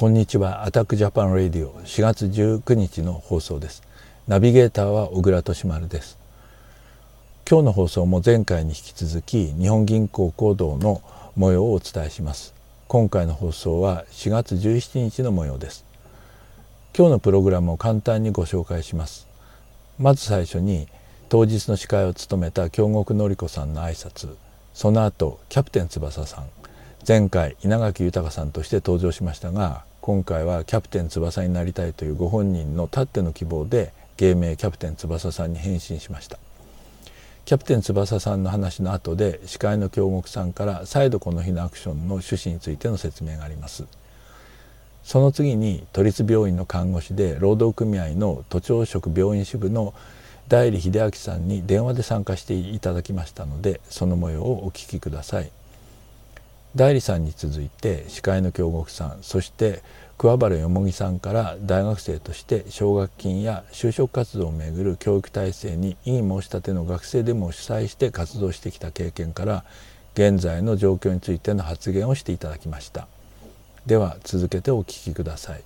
こんにちは。アタックジャパンレディオ4月19日の放送です。ナビゲーターは小倉俊丸です。今日の放送も前回に引き続き日本銀行行動の模様をお伝えします。今回の放送は4月17日の模様です。今日のプログラムを簡単にご紹介します。まず最初に当日の司会を務めた京極典子さんの挨拶。その後キャプテン翼さん。前回稲垣豊さんとして登場しましたが今回はキャプテン翼になりたいというご本人のたっての希望で芸名キャプテン翼さんに変身しました。キャプテン翼さんの話の後で司会の京極さんから再度この日のアクションの趣旨についての説明があります。その次に都立病院の看護師で労働組合の都庁職病院支部の代理秀明さんに電話で参加していただきましたのでその模様をお聞きください。代理さんに続いて司会の京極さんそして桑原よもぎさんから大学生として奨学金や就職活動をめぐる教育体制に異議申し立ての学生デモを主催して活動してきた経験から現在の状況についての発言をしていただきました。では続けてお聞きください。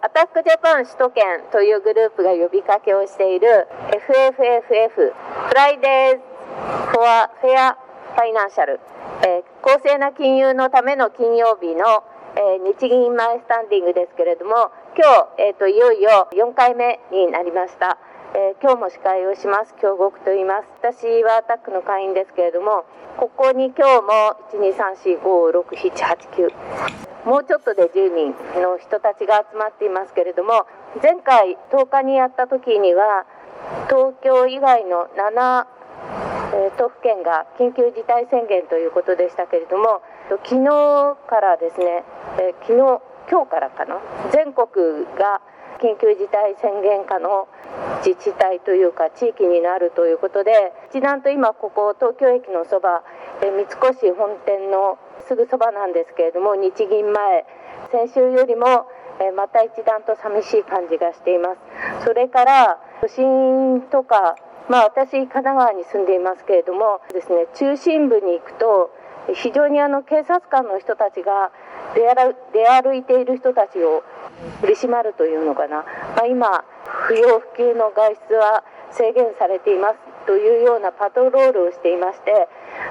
アタックジャパン首都圏というグループが呼びかけをしている FFFF Fridays for Financial。えー、公正な金融のための金曜日の、えー、日銀前スタンディングですけれども今日、えーと、いよいよ4回目になりました、えー、今日も司会をします。京極と言います。私はアタックの会員ですけれどもここに今日も123456789もうちょっとで10人の人たちが集まっていますけれども前回10日にやった時には東京以外の7え都府県が緊急事態宣言ということでしたけれども昨日からですね、え昨日今日からかな全国が緊急事態宣言下の自治体というか地域になるということで一段と今ここ東京駅のそば三越本店のすぐそばなんですけれども日銀前先週よりもまた一段と寂しい感じがしています。それから都心とかまあ、私、神奈川に住んでいますけれどもですね中心部に行くと非常にあの警察官の人たちが出歩いている人たちを取り締まるというのかな、まあ、今、不要不急の外出は制限されていますというようなパトロールをしていまして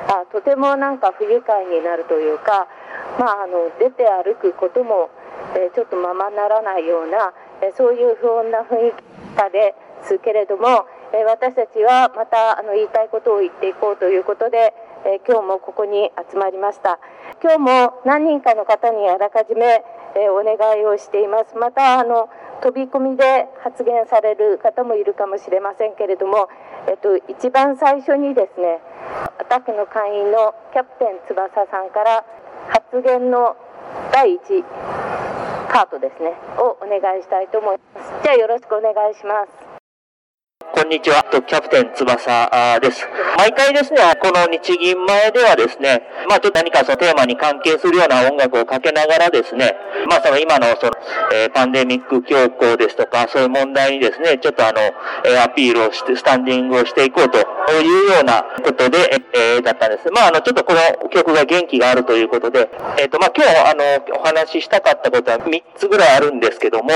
あとてもなんか不愉快になるというか、まあ、あの出て歩くことも、えちょっとままならないような、えそういう不穏な雰囲気下ですけれどもえ私たちはまたあの言いたいことを言っていこうということで、え今日もここに集まりました。今日も何人かの方にあらかじめ、えお願いをしています。またあの飛び込みで発言される方もいるかもしれませんけれども、えっと、一番最初にですねアタックの会員のキャプテン翼さんから発言の第1カートですねをお願いしたいと思います。じゃあよろしくお願いします。こんにちは。キャプテン翼です。毎回ですね、この日銀前ではですね、まあちょっと何かそのテーマに関係するような音楽をかけながらですね、まあその今のその、えー、パンデミック強行ですとか、そういう問題にですね、ちょっとあの、えー、アピールをして、スタンディングをしていこうというようなことで、えー、だったんです。まああの、ちょっとこの曲が元気があるということで、えっ、とまあ今日あの、お話ししたかったことは3つぐらいあるんですけども、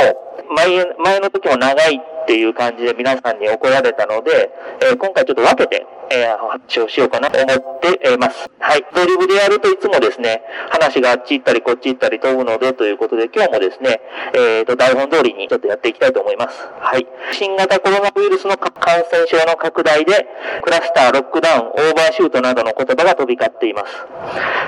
前、前の時も長いっていう感じで皆さんに怒られたので、えー、今回ちょっと分けて、えー、発表しようかなと思っています。はい。ドリブでやるといつもですね、話があっち行ったりこっち行ったり飛ぶのでということで、今日もですね、えっ、ー、と、台本通りにちょっとやっていきたいと思います。はい。新型コロナウイルスの感染症の拡大で、クラスター、ロックダウン、オーバーシュートなどの言葉が飛び交っています。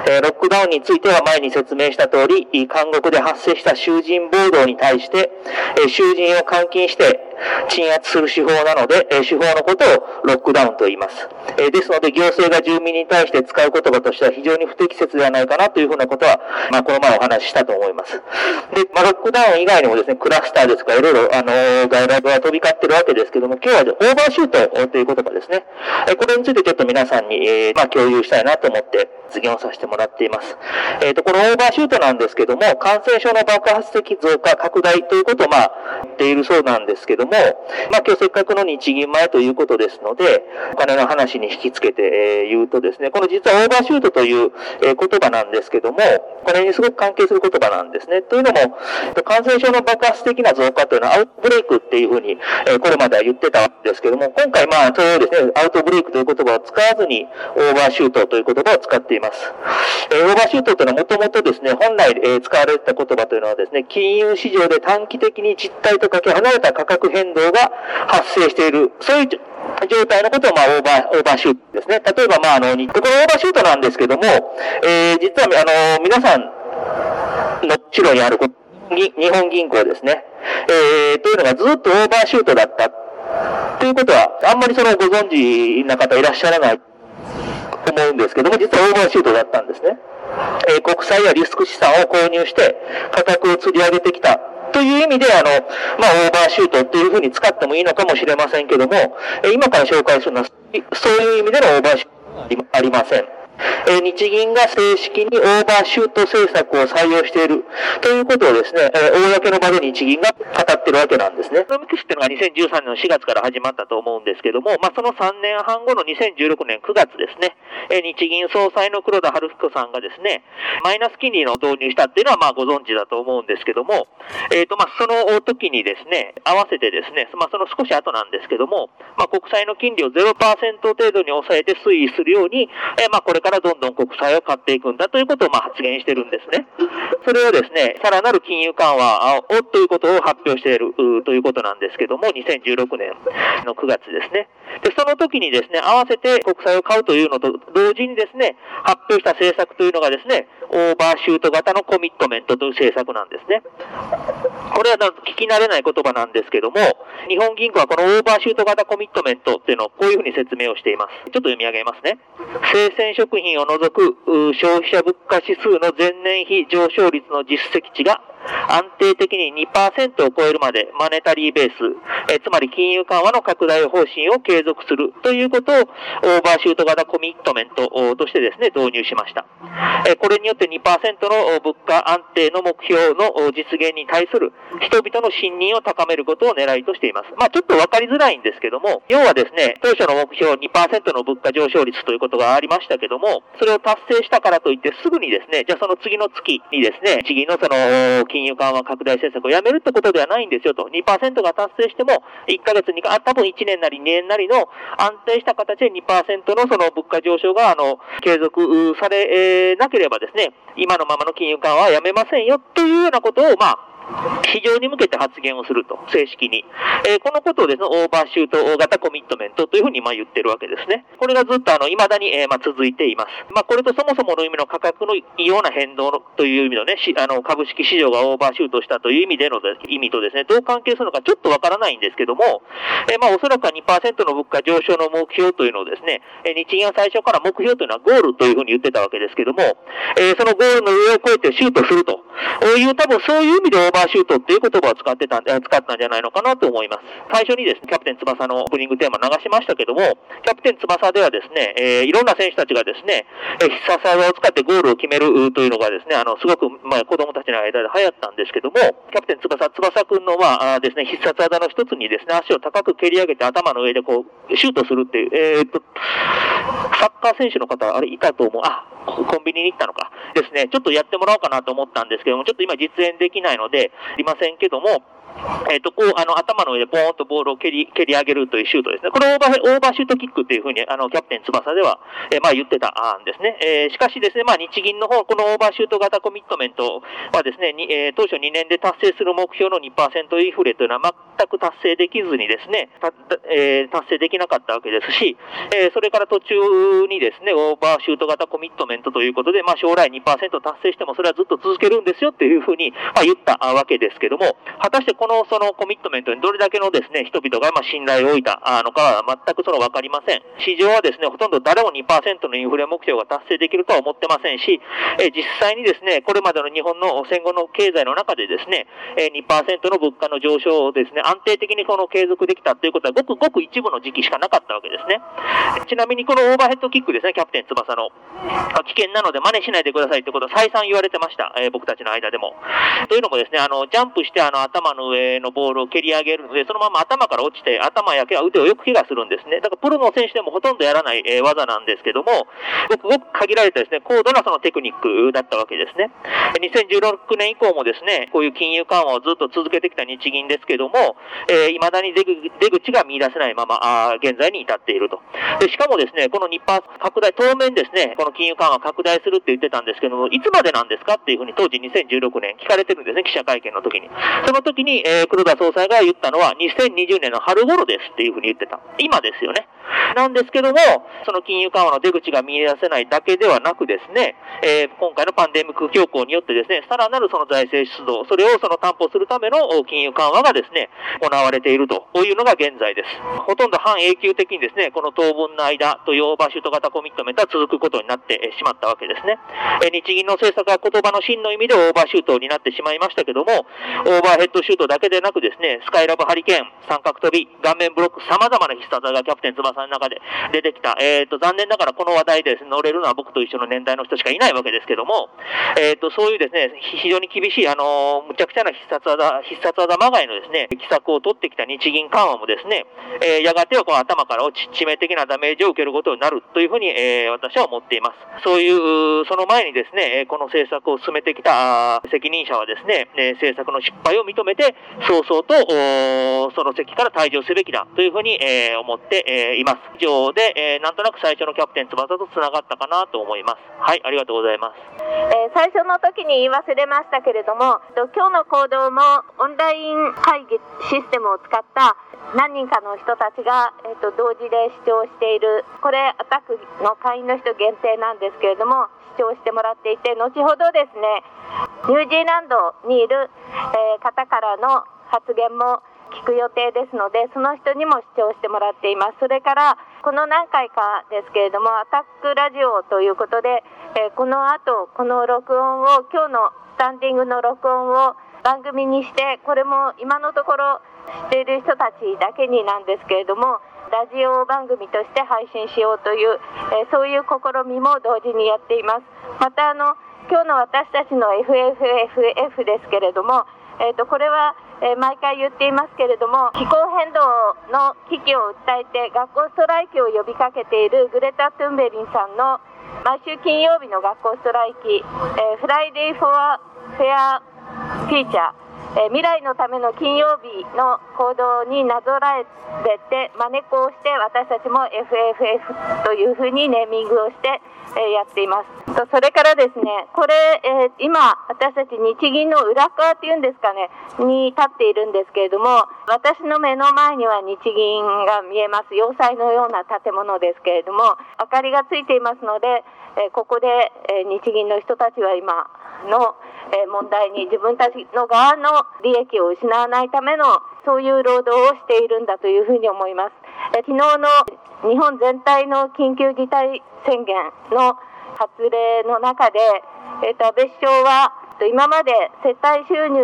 えー、ロックダウンについては前に説明した通り、監獄で発生した囚人暴動に対して、えー、囚人を監禁して、鎮圧する手法なので、え手法のことをロックダウンと言います。えですので、行政が住民に対して使う言葉としては非常に不適切ではないかなというふうなことは、まあ、この前お話ししたと思います。で、まあ、ロックダウン以外にもですね、クラスターですか、いろいろ、あの外来語は飛び交ってるわけですけども、今日はオーバーシュートという言葉ですね。えこれについてちょっと皆さんに、えー、まあ、共有したいなと思って発言をさせてもらっています。えっ、ー、と、このオーバーシュートなんですけども、感染症の爆発的増加、拡大ということを、まあ、言っているそうなんですけども、まあ、今日せっかくの日銀前ということですので、お金の話に引き付けて言うとですね、この実はオーバーシュートという言葉なんですけども、これにすごく関係する言葉なんですね。というのも、感染症の爆発的な増加というのはアウトブレイクっていうふうに、これまでは言ってたんですけども、今回まあ、それをですね、アウトブレイクという言葉を使わずに、オーバーシュートという言葉を使っています。ますえオーバーシュートというのはもともとですね、本来え使われた言葉というのはですね、金融市場で短期的に実態とかけ離れた価格変動が発生している、そういう状態のことを、まあ、オーバー、オーバーシュートですね。例えば、まあ、あの、このオーバーシュートなんですけども、えー、実は、あの、皆さんの後ろにあること、日本銀行ですね。えー、というのがずっとオーバーシュートだった。ということは、あんまりそのご存知な方いらっしゃらない思うんですけども、実はオーバーシュートだったんですね。えー、国債やリスク資産を購入して価格を釣り上げてきたという意味で、あの、まあ、オーバーシュートっていうふうに使ってもいいのかもしれませんけども、今から紹介するのは、そういう意味でのオーバーシュートはありません。えー、日銀が正式にオーバーシュート政策を採用しているということをですね、えー、公の場で日銀が語ってるわけなんですね。そのミクスっていうのが2013年の4月から始まったと思うんですけども、まあ、その3年半後の2016年9月ですね、えー、日銀総裁の黒田晴彦さんがですね、マイナス金利の導入したっていうのはまあご存知だと思うんですけども、えっ、ー、とまあその時にですね、合わせてですね、まあその少し後なんですけども、まあ国債の金利を0%程度に抑えて推移するように、えー、まあこれからどんどん国債を買っていくんだということをまあ発言してるんですね。それをですね、さらなる金融緩和をということを発表しているということなんですけども、2016年の9月ですね。で、その時にですね、合わせて国債を買うというのと同時にですね、発表した政策というのがですね、オーバーシュート型のコミットメントという政策なんですね。これは聞き慣れない言葉なんですけども、日本銀行はこのオーバーシュート型コミットメントっていうのをこういうふうに説明をしています。ちょっと読み上げますね。生鮮食品を除く消費者物価指数の前年比上昇率の実績値が安定的に2%を超えるまでマネタリーベース、えつまり金融緩和の拡大方針を継続するということをオーバーシュート型コミットメントとしてですね、導入しました。えこれによって2%の物価安定の目標の実現に対する人々の信任を高めることを狙いとしています。まあちょっとわかりづらいんですけども、要はですね、当初の目標2%の物価上昇率ということがありましたけども、もそれを達成したからといってすぐにですね、じゃあその次の月にですね、次のその金融緩和拡大政策をやめるってことではないんですよと。2%が達成しても、1ヶ月に、あ、多分1年なり2年なりの安定した形で2%のその物価上昇が、あの、継続されなければですね、今のままの金融緩和はやめませんよというようなことを、まあ、市場に向けて発言をすると、正式に。えー、このことをですね、オーバーシュート大型コミットメントというふうにま言ってるわけですね。これがずっとあの、未だに、えー、まあ続いています。まあこれとそもそもの意味の価格の異様な変動という意味のね、あの、株式市場がオーバーシュートしたという意味での意味とですね、どう関係するのかちょっとわからないんですけども、えー、まあおそらくは2%の物価上昇の目標というのをですね、え日銀は最初から目標というのはゴールというふうに言ってたわけですけども、えそのゴールの上を越えてシュートするという多分そういう意味でオーバーシュートっていう言葉を使ってたんで、使ったんじゃないのかなと思います。最初にですね、キャプテン翼のオープニングテーマ流しましたけども、キャプテン翼ではですね、えー、いろんな選手たちがですね、え必殺技を使ってゴールを決めるというのがですね、あの、すごく、まあ、子供たちの間で流行ったんですけども、キャプテン翼、翼くんのは、あですね、必殺技の一つにですね、足を高く蹴り上げて頭の上でこう、シュートするっていう、えー、っと、サッカー選手の方、あれいたと思う。あ、コンビニに行ったのか。ですね、ちょっとやってもらおうかなと思ったんですけども、ちょっと今実演できないので、いませんけども、えっ、ー、と、こう、あの、頭の上でポーンとボールを蹴り、蹴り上げるというシュートですね。これオーバー、オーバーシュートキックっていうふうに、あの、キャプテン翼では、えー、まあ言ってたんですね。えー、しかしですね、まあ日銀の方、このオーバーシュート型コミットメントはですね、えー、当初2年で達成する目標の2%インフレというのは全く達成できずにですね、たえー、達成できなかったわけですし、えー、それから途中にですね、オーバーシュート型コミットメントということで、まあ将来2%達成してもそれはずっと続けるんですよっていうふうに、まあ言ったわけですけども、果たしてこの、そのコミットメントにどれだけのですね、人々がま信頼を置いたのかは全くその分かりません。市場はですね、ほとんど誰も2%のインフレ目標が達成できるとは思ってませんし、え実際にですね、これまでの日本の戦後の経済の中でですね、え2%の物価の上昇をですね、安定的にこの継続できたということはごくごく一部の時期しかなかったわけですね。ちなみにこのオーバーヘッドキックですね、キャプテン翼の。危険なので真似しないでくださいってことを再三言われてました。え、僕たちの間でも。というのもですね、あの、ジャンプしてあの頭の上のボールを蹴り上げるので、そのまま頭から落ちて、頭やけは腕をよく怪我するんですね。だからプロの選手でもほとんどやらない、えー、技なんですけども、ごくごく限られたですね、高度なそのテクニックだったわけですね。2016年以降もですね、こういう金融緩和をずっと続けてきた日銀ですけども、えー、未だに出口が見出せないまま、あ現在に至っていると。でしかもですね、この日パ拡大、当面ですね、この金融緩和拡大するって言ってたんですけども、いつまでなんですかっていうふうに当時2016年聞かれてるんですね、記者会見の時に。その時に、えー、黒田総裁が言ったのは、2020年の春頃ですっていうふうに言ってた。今ですよね。なんですけども、その金融緩和の出口が見出せないだけではなくですね、えー、今回のパンデミック強行によってですね、さらなるその財政出動、それをその担保するための金融緩和がですね、行われているというのが現在です。ほとんど半永久的にですね、この当分の間というオーバーシュート型コミットメントは続くことになってしまったわけですね。えー、日銀の政策は言葉の真の意味でオーバーシュートになってしまいましたけども、オーバーヘッドシュートだけでなくですね、スカイラブハリケーン、三角飛び、顔面ブロック、様々な必殺技がキャプテン翼の中で出てきた。えっ、ー、と、残念ながらこの話題で、ね、乗れるのは僕と一緒の年代の人しかいないわけですけども、えっ、ー、と、そういうですね、非常に厳しい、あのむちゃくちゃな必殺技、必殺技まがいのですね、奇策を取ってきた日銀緩和もですね、えー、やがてはこの頭から落ち、致命的なダメージを受けることになるというふうに、えー、私は思っています。そういう、その前にですね、この政策を進めてきた責任者はですね、政策の失敗を認めて、早々と、その席から退場すべきだというふうに、えー、思って、えー、います。以上で、えー、なんとなく最初のキャプテン翼と繋がったかなと思います。はい、ありがとうございます。えー、最初の時に言い忘れましたけれども、今日の行動もオンライン会議システムを使った何人かの人たちが、えーと、同時で視聴している、これ、アタックの会員の人限定なんですけれども、視聴してもらっていて、後ほどですね、ニュージーランドにいる、えー、方からの発言も聞く予定ですので、その人にも視聴してもらっています。それから、この何回かですけれども、アタックラジオということで、えー、この後、この録音を、今日のスタンディングの録音を番組にして、これも今のところ知っている人たちだけになんですけれども、ラジオ番組として配信しようという、えー、そういう試みも同時にやっています。またあの今日の私たちの FFFF ですけれども、えー、とこれは、えー、毎回言っていますけれども気候変動の危機を訴えて学校ストライキを呼びかけているグレタ・トゥンベリさんの毎週金曜日の学校ストライキ、えー、フライデー・フォア・フェア・フィーチャーえ未来のための金曜日の行動になぞらえて真似っ子をして私たちも FFF というふうにネーミングをして、えやっています。とそれからですねこれ、え今私たち日銀の裏側っていうんですかねに立っているんですけれども私の目の前には日銀が見えます。要塞のような建物ですけれども明かりがついていますので、えここで、え日銀の人たちは今のえ問題に自分たちの側の利益を失わないためのそういう労働をしているんだというふうに思います。え昨日の日本全体の緊急事態宣言の発令の中で、えー、と安倍首相は今まで世帯収入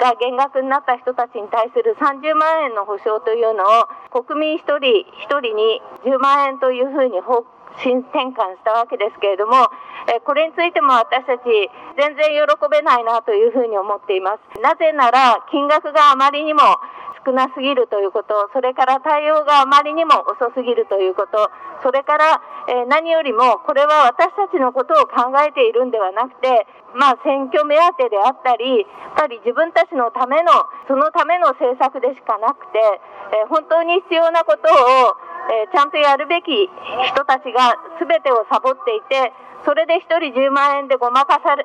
が減額になった人たちに対する30万円の保証というのを国民1人1人に10万円というふうに方新転換したわけですけれども、えこれについても私たち全然喜べないなというふうに思っています。なぜなら金額があまりにも少なすぎるということ、それから対応があまりにも遅すぎるということ、それから、え何よりもこれは私たちのことを考えているんではなくて、まあ選挙目当てであったり、やっぱり自分たちのための、そのための政策でしかなくて、え本当に必要なことをえー、ちゃんとやるべき人たちが全てをサボっていて、それで1人10万円でごまかされ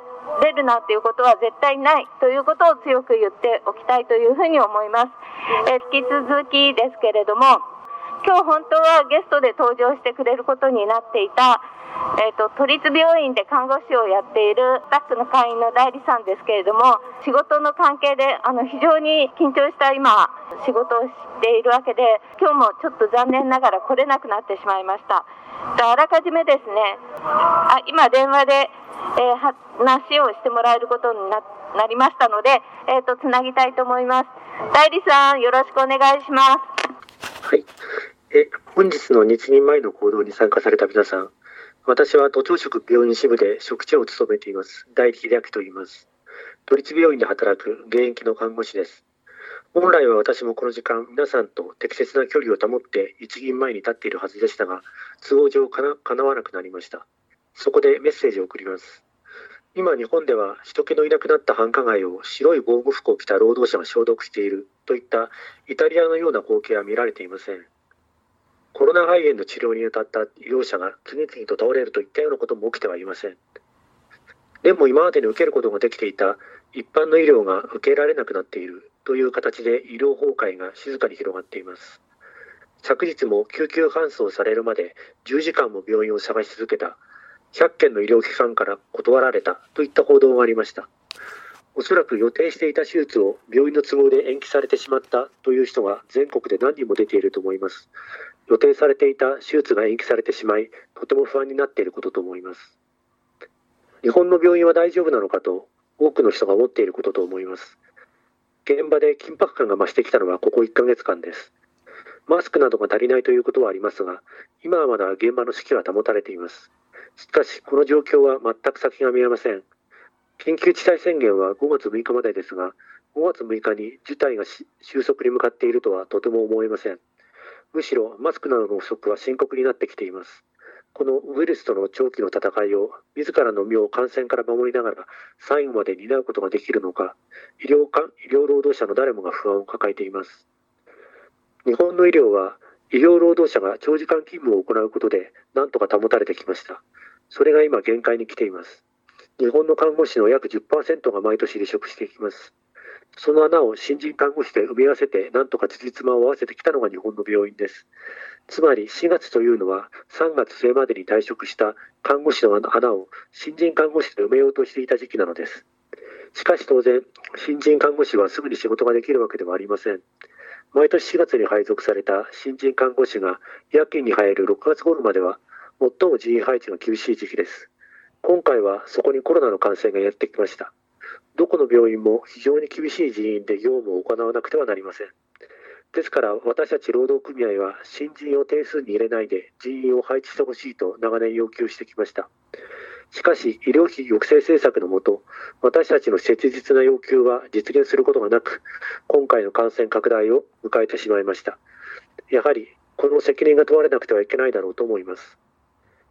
るなんていうことは絶対ないということを強く言っておきたいというふうに思います。え、引き続きですけれども、今日本当はゲストで登場してくれることになっていた、えーと、都立病院で看護師をやっているスタッフの会員の代理さんですけれども仕事の関係であの非常に緊張した今仕事をしているわけで今日もちょっと残念ながら来れなくなってしまいましたあらかじめですねあ今電話で、えー、話をしてもらえることになりましたので、えーと、つなぎたいと思います代理さんよろしくお願いしますはいえ本日の日銀前の行動に参加された皆さん私は都庁職病院支部で職長を務めています。大理秀明と言います。都立病院で働く現役の看護師です。本来は私もこの時間、皆さんと適切な距離を保って一銀前に立っているはずでしたが、都合上かな叶わなくなりました。そこでメッセージを送ります。今、日本では人気のいなくなった繁華街を白い防護服を着た労働者が消毒しているといったイタリアのような光景は見られていません。コロナ肺炎の治療に当たった医療者が次々と倒れるといったようなことも起きてはいません。でも今までに受けることができていた一般の医療が受けられなくなっているという形で医療崩壊が静かに広がっています。昨日も救急搬送されるまで10時間も病院を探し続けた100件の医療機関から断られたといった報道がありました。おそらく予定していた手術を病院の都合で延期されてしまったという人が全国で何人も出ていると思います。予定されていた手術が延期されてしまい、とても不安になっていることと思います。日本の病院は大丈夫なのかと多くの人が思っていることと思います。現場で緊迫感が増してきたのはここ1ヶ月間です。マスクなどが足りないということはありますが、今はまだ現場の士気は保たれています。しかし、この状況は全く先が見えません。緊急事態宣言は5月6日までですが、5月6日に事態が収束に向かっているとはとても思えません。むしろマスクなどの不足は深刻になってきています。このウイルスとの長期の戦いを自らの身を感染から守りながら最後まで担うことができるのか医療か医療労働者の誰もが不安を抱えています。日本の医療は医療労働者が長時間勤務を行うことで何とか保たれてきました。それが今限界に来ています。日本の看護師の約10%が毎年離職していきます。その穴を新人看護師で埋め合わせて何とか辻褄を合わせてきたのが日本の病院ですつまり4月というのは3月末までに退職した看護師の穴を新人看護師で埋めようとしていた時期なのです。しかし当然、新人看護師はすぐに仕事ができるわけではありません。毎年4月に配属された新人看護師が夜勤に入る6月頃までは最も人員配置が厳しい時期です。今回はそこにコロナの感染がやってきました。どこの病院も非常に厳しい人員で業務を行わなくてはなりません。ですから私たち労働組合は新人を定数に入れないで人員を配置してほしいと長年要求してきました。しかし医療費抑制政策のもと私たちの切実な要求は実現することがなく今回の感染拡大を迎えてしまいましたやはりこの責任が問われなくてはいけないだろうと思います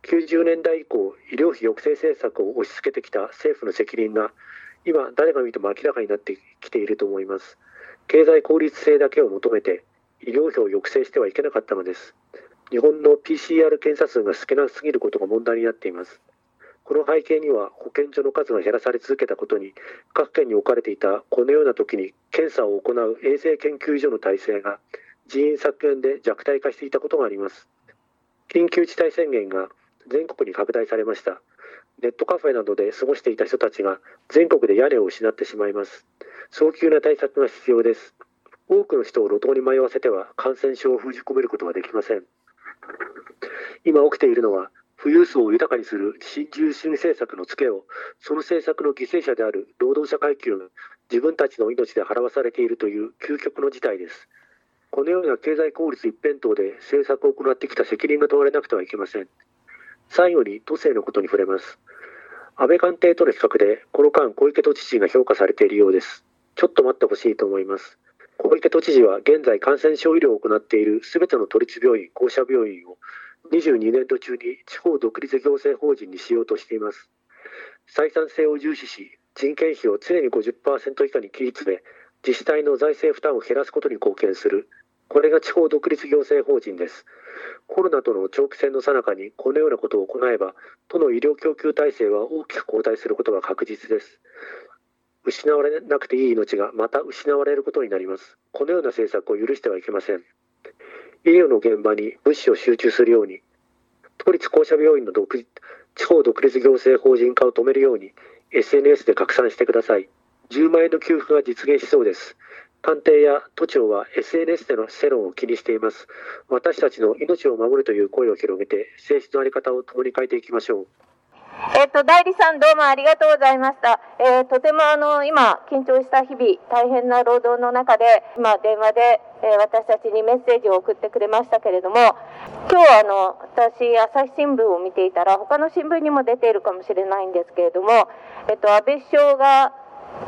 90年代以降医療費抑制政策を押し付けてきた政府の責任が今誰が見ても明らかになってきていると思います経済効率性だけを求めて医療費を抑制してはいけなかったのです。日本の PCR 検査数が少なすぎることが問題になっています。この背景には保健所の数が減らされ続けたことに各県に置かれていたこのような時に検査を行う衛生研究所の体制が人員削減で弱体化していたことがあります。緊急事態宣言が全国に拡大されました。ネットカフェなどで過ごしていた人たちが全国で屋根を失ってしまいます。早急な対策が必要です。多くの人を路頭に迷わせては感染症を封じ込めることはできません。今起きているのは、富裕層を豊かにする新自由主義政策のツケを、その政策の犠牲者である労働者階級が自分たちの命で払わされているという究極の事態です。このような経済効率一辺倒で政策を行ってきた責任が問われなくてはいけません。最後に都政のことに触れます。安倍官邸との比較で、この間、小池都知事が評価されているようです。ちょっと待ってほしいと思います。小池都知事は現在感染症医療を行っているすべての都立病院、公社病院を22年度中に地方独立行政法人にしようとしています。採算性を重視し、人件費を常に50%以下に切り詰め、自治体の財政負担を減らすことに貢献する、これが地方独立行政法人です。コロナとの長期戦の最中にこのようなことを行えば、都の医療供給体制は大きく後退することが確実です。失われなくていい命がまた失われることになります。このような政策を許してはいけません。医療の現場に物資を集中するように、都立公社病院の独地方独立行政法人化を止めるように、SNS で拡散してください。10万円の給付が実現しそうです。官邸や都庁は SNS での世論を気にしています。私たちの命を守るという声を広げて、政治の在り方を共に変えていきましょう。えっ、と、代理さんどうもありがとうございました。えー、とてもあの、今、緊張した日々、大変な労働の中で、今、電話で、えー、私たちにメッセージを送ってくれましたけれども、今日あの、私、朝日新聞を見ていたら、他の新聞にも出ているかもしれないんですけれども、えっ、と、安倍首相が、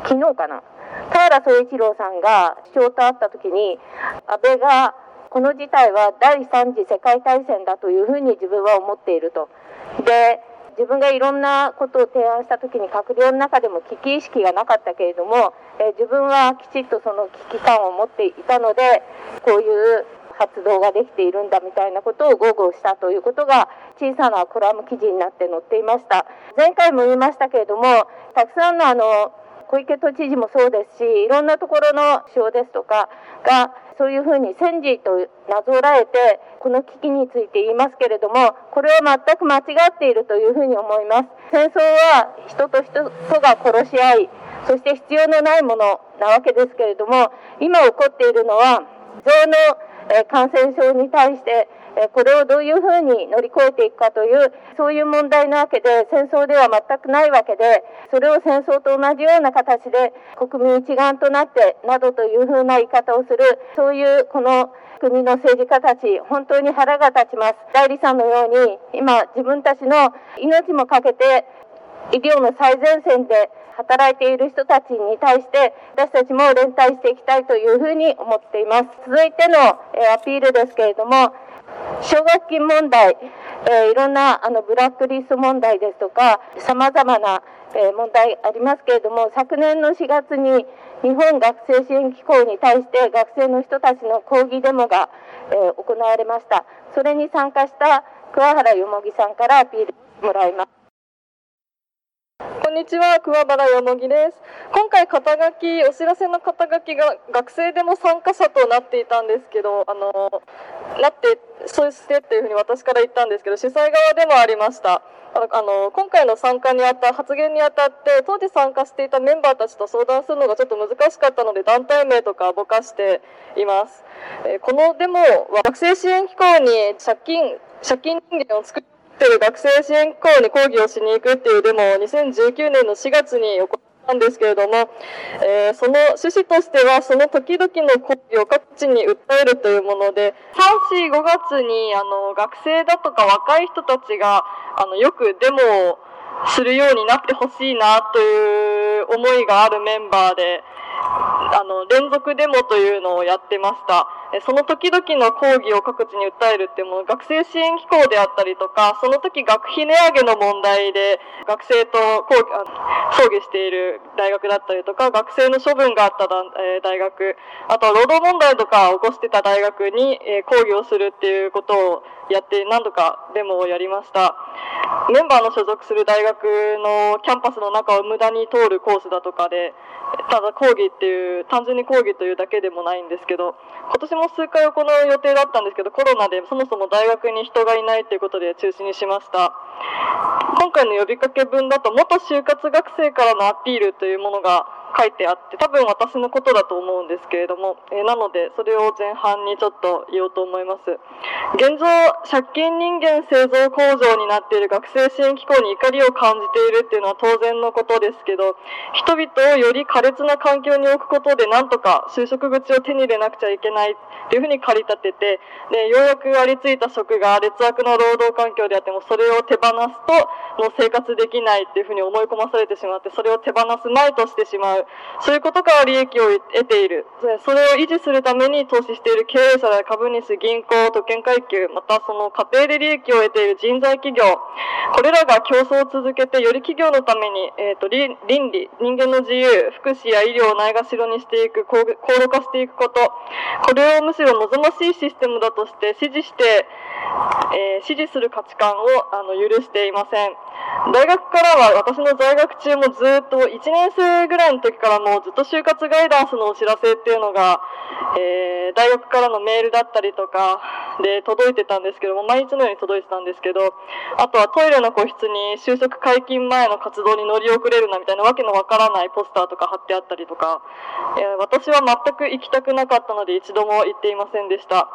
昨日かな、田原総一郎さんが首相と会った時に安倍がこの事態は第3次世界大戦だというふうに自分は思っていると。で自分がいろんなことを提案した時に閣僚の中でも危機意識がなかったけれども、え自分はきちっとその危機感を持っていたのでこういう活動ができているんだみたいなことを豪語したということが小さなコラム記事になって載っていました前回も言いましたけれどもたくさんのあの小池都知事もそうですしいろんなところの首相ですとかがそういうふうに戦時となぞらえてこの危機について言いますけれどもこれは全く間違っているというふうに思います。戦争は人と人とが殺し合いそして必要のないものなわけですけれども今起こっているのは象の感染症に対してこれをどういうふうに乗り越えていくかというそういう問題なわけで戦争では全くないわけでそれを戦争と同じような形で国民一丸となってなどというふうな言い方をするそういうこの国の政治家たち本当に腹が立ちます。代理さんのように今自分たちの命もかけて医療の最前線で働いている人たちに対して私たちも連帯していきたいというふうに思っています。続いてのアピールですけれども奨学金問題、え、いろんなあのブラックリスト問題ですとかさまざまな、え、問題ありますけれども昨年の4月に日本学生支援機構に対して学生の人たちの抗議デモが、え、行われました。それに参加した桑原よもぎさんからアピールもらいます。んにちは、桑原よもぎです。今回、肩書き、お知らせの肩書きが学生でも参加者となっていたんですけど、あの、なって、そうしてっていうふうに私から言ったんですけど、主催側でもありました。あの、今回の参加にあた、発言にあたって、当時参加していたメンバーたちと相談するのがちょっと難しかったので、団体名とかぼかしています。えこのデモは、学生支援機構に借金、借金人間を作ってる学生支援機構に抗議をしに行くっていうデモを2019年の4月に行ったんですけれども、えー、その趣旨としては、その時々の抗議を各地に訴えるというもので、3、4、5月に、あの、学生だとか若い人たちが、あの、よくデモをするようになってほしいなという思いがあるメンバーで、あの、連続デモというのをやってました。その時々の抗議を各地に訴えるっていう、学生支援機構であったりとか、その時学費値上げの問題で学生と抗議争議している大学だったりとか、学生の処分があった大学、あとは労働問題とかを起こしてた大学に抗議をするっていうことをやって何度かデモをやりました。メンバーの所属する大学のキャンパスの中を無駄に通るコースだとかで、ただ講義っていう、単純に講義というだけでもないんですけど、今年も数回行う予定だったんですけど、コロナでそもそも大学に人がいないということで中止にしました。今回の呼びかけ文だと、元就活学生からのアピールというものが書いてあって、多分私のことだと思うんですけれども、え、なので、それを前半にちょっと言おうと思います。現状、借金人間製造工場になっている学生支援機構に怒りを感じているっていうのは当然のことですけど、人々をより苛烈な環境に置くことで、なんとか就職口を手に入れなくちゃいけないっていうふうに駆り立てて、で、ようやくありついた職が劣悪な労働環境であっても、それを手放すと、もう生活できないっていうふうに思い込まされてしまって、それを手放すまいとしてしまう。そういうことから利益を得ている。それを維持するために投資している経営者や株主、銀行、特権階級、またその家庭で利益を得ている人材企業、これらが競争を続けて、より企業のために、えっ、ー、と、倫理、人間の自由、福祉や医療をないがしろにしていく、高度化していくこと、これをむしろ望ましいシステムだとして支持して、えー、支持する価値観をあの許していません。大学からは私の在学中もずっと1年生ぐらいの時からもずっと就活ガイダンスのお知らせっていうのが、えー、大学からのメールだったりとかで届いてたんですけども、毎日のように届いてたんですけど、あとはトイレの個室に就職解禁前の活動に乗り遅れるなみたいなわけのわからないポスターとか貼ってあったりとか、えー、私は全く行きたくなかったので一度も行っていませんでした。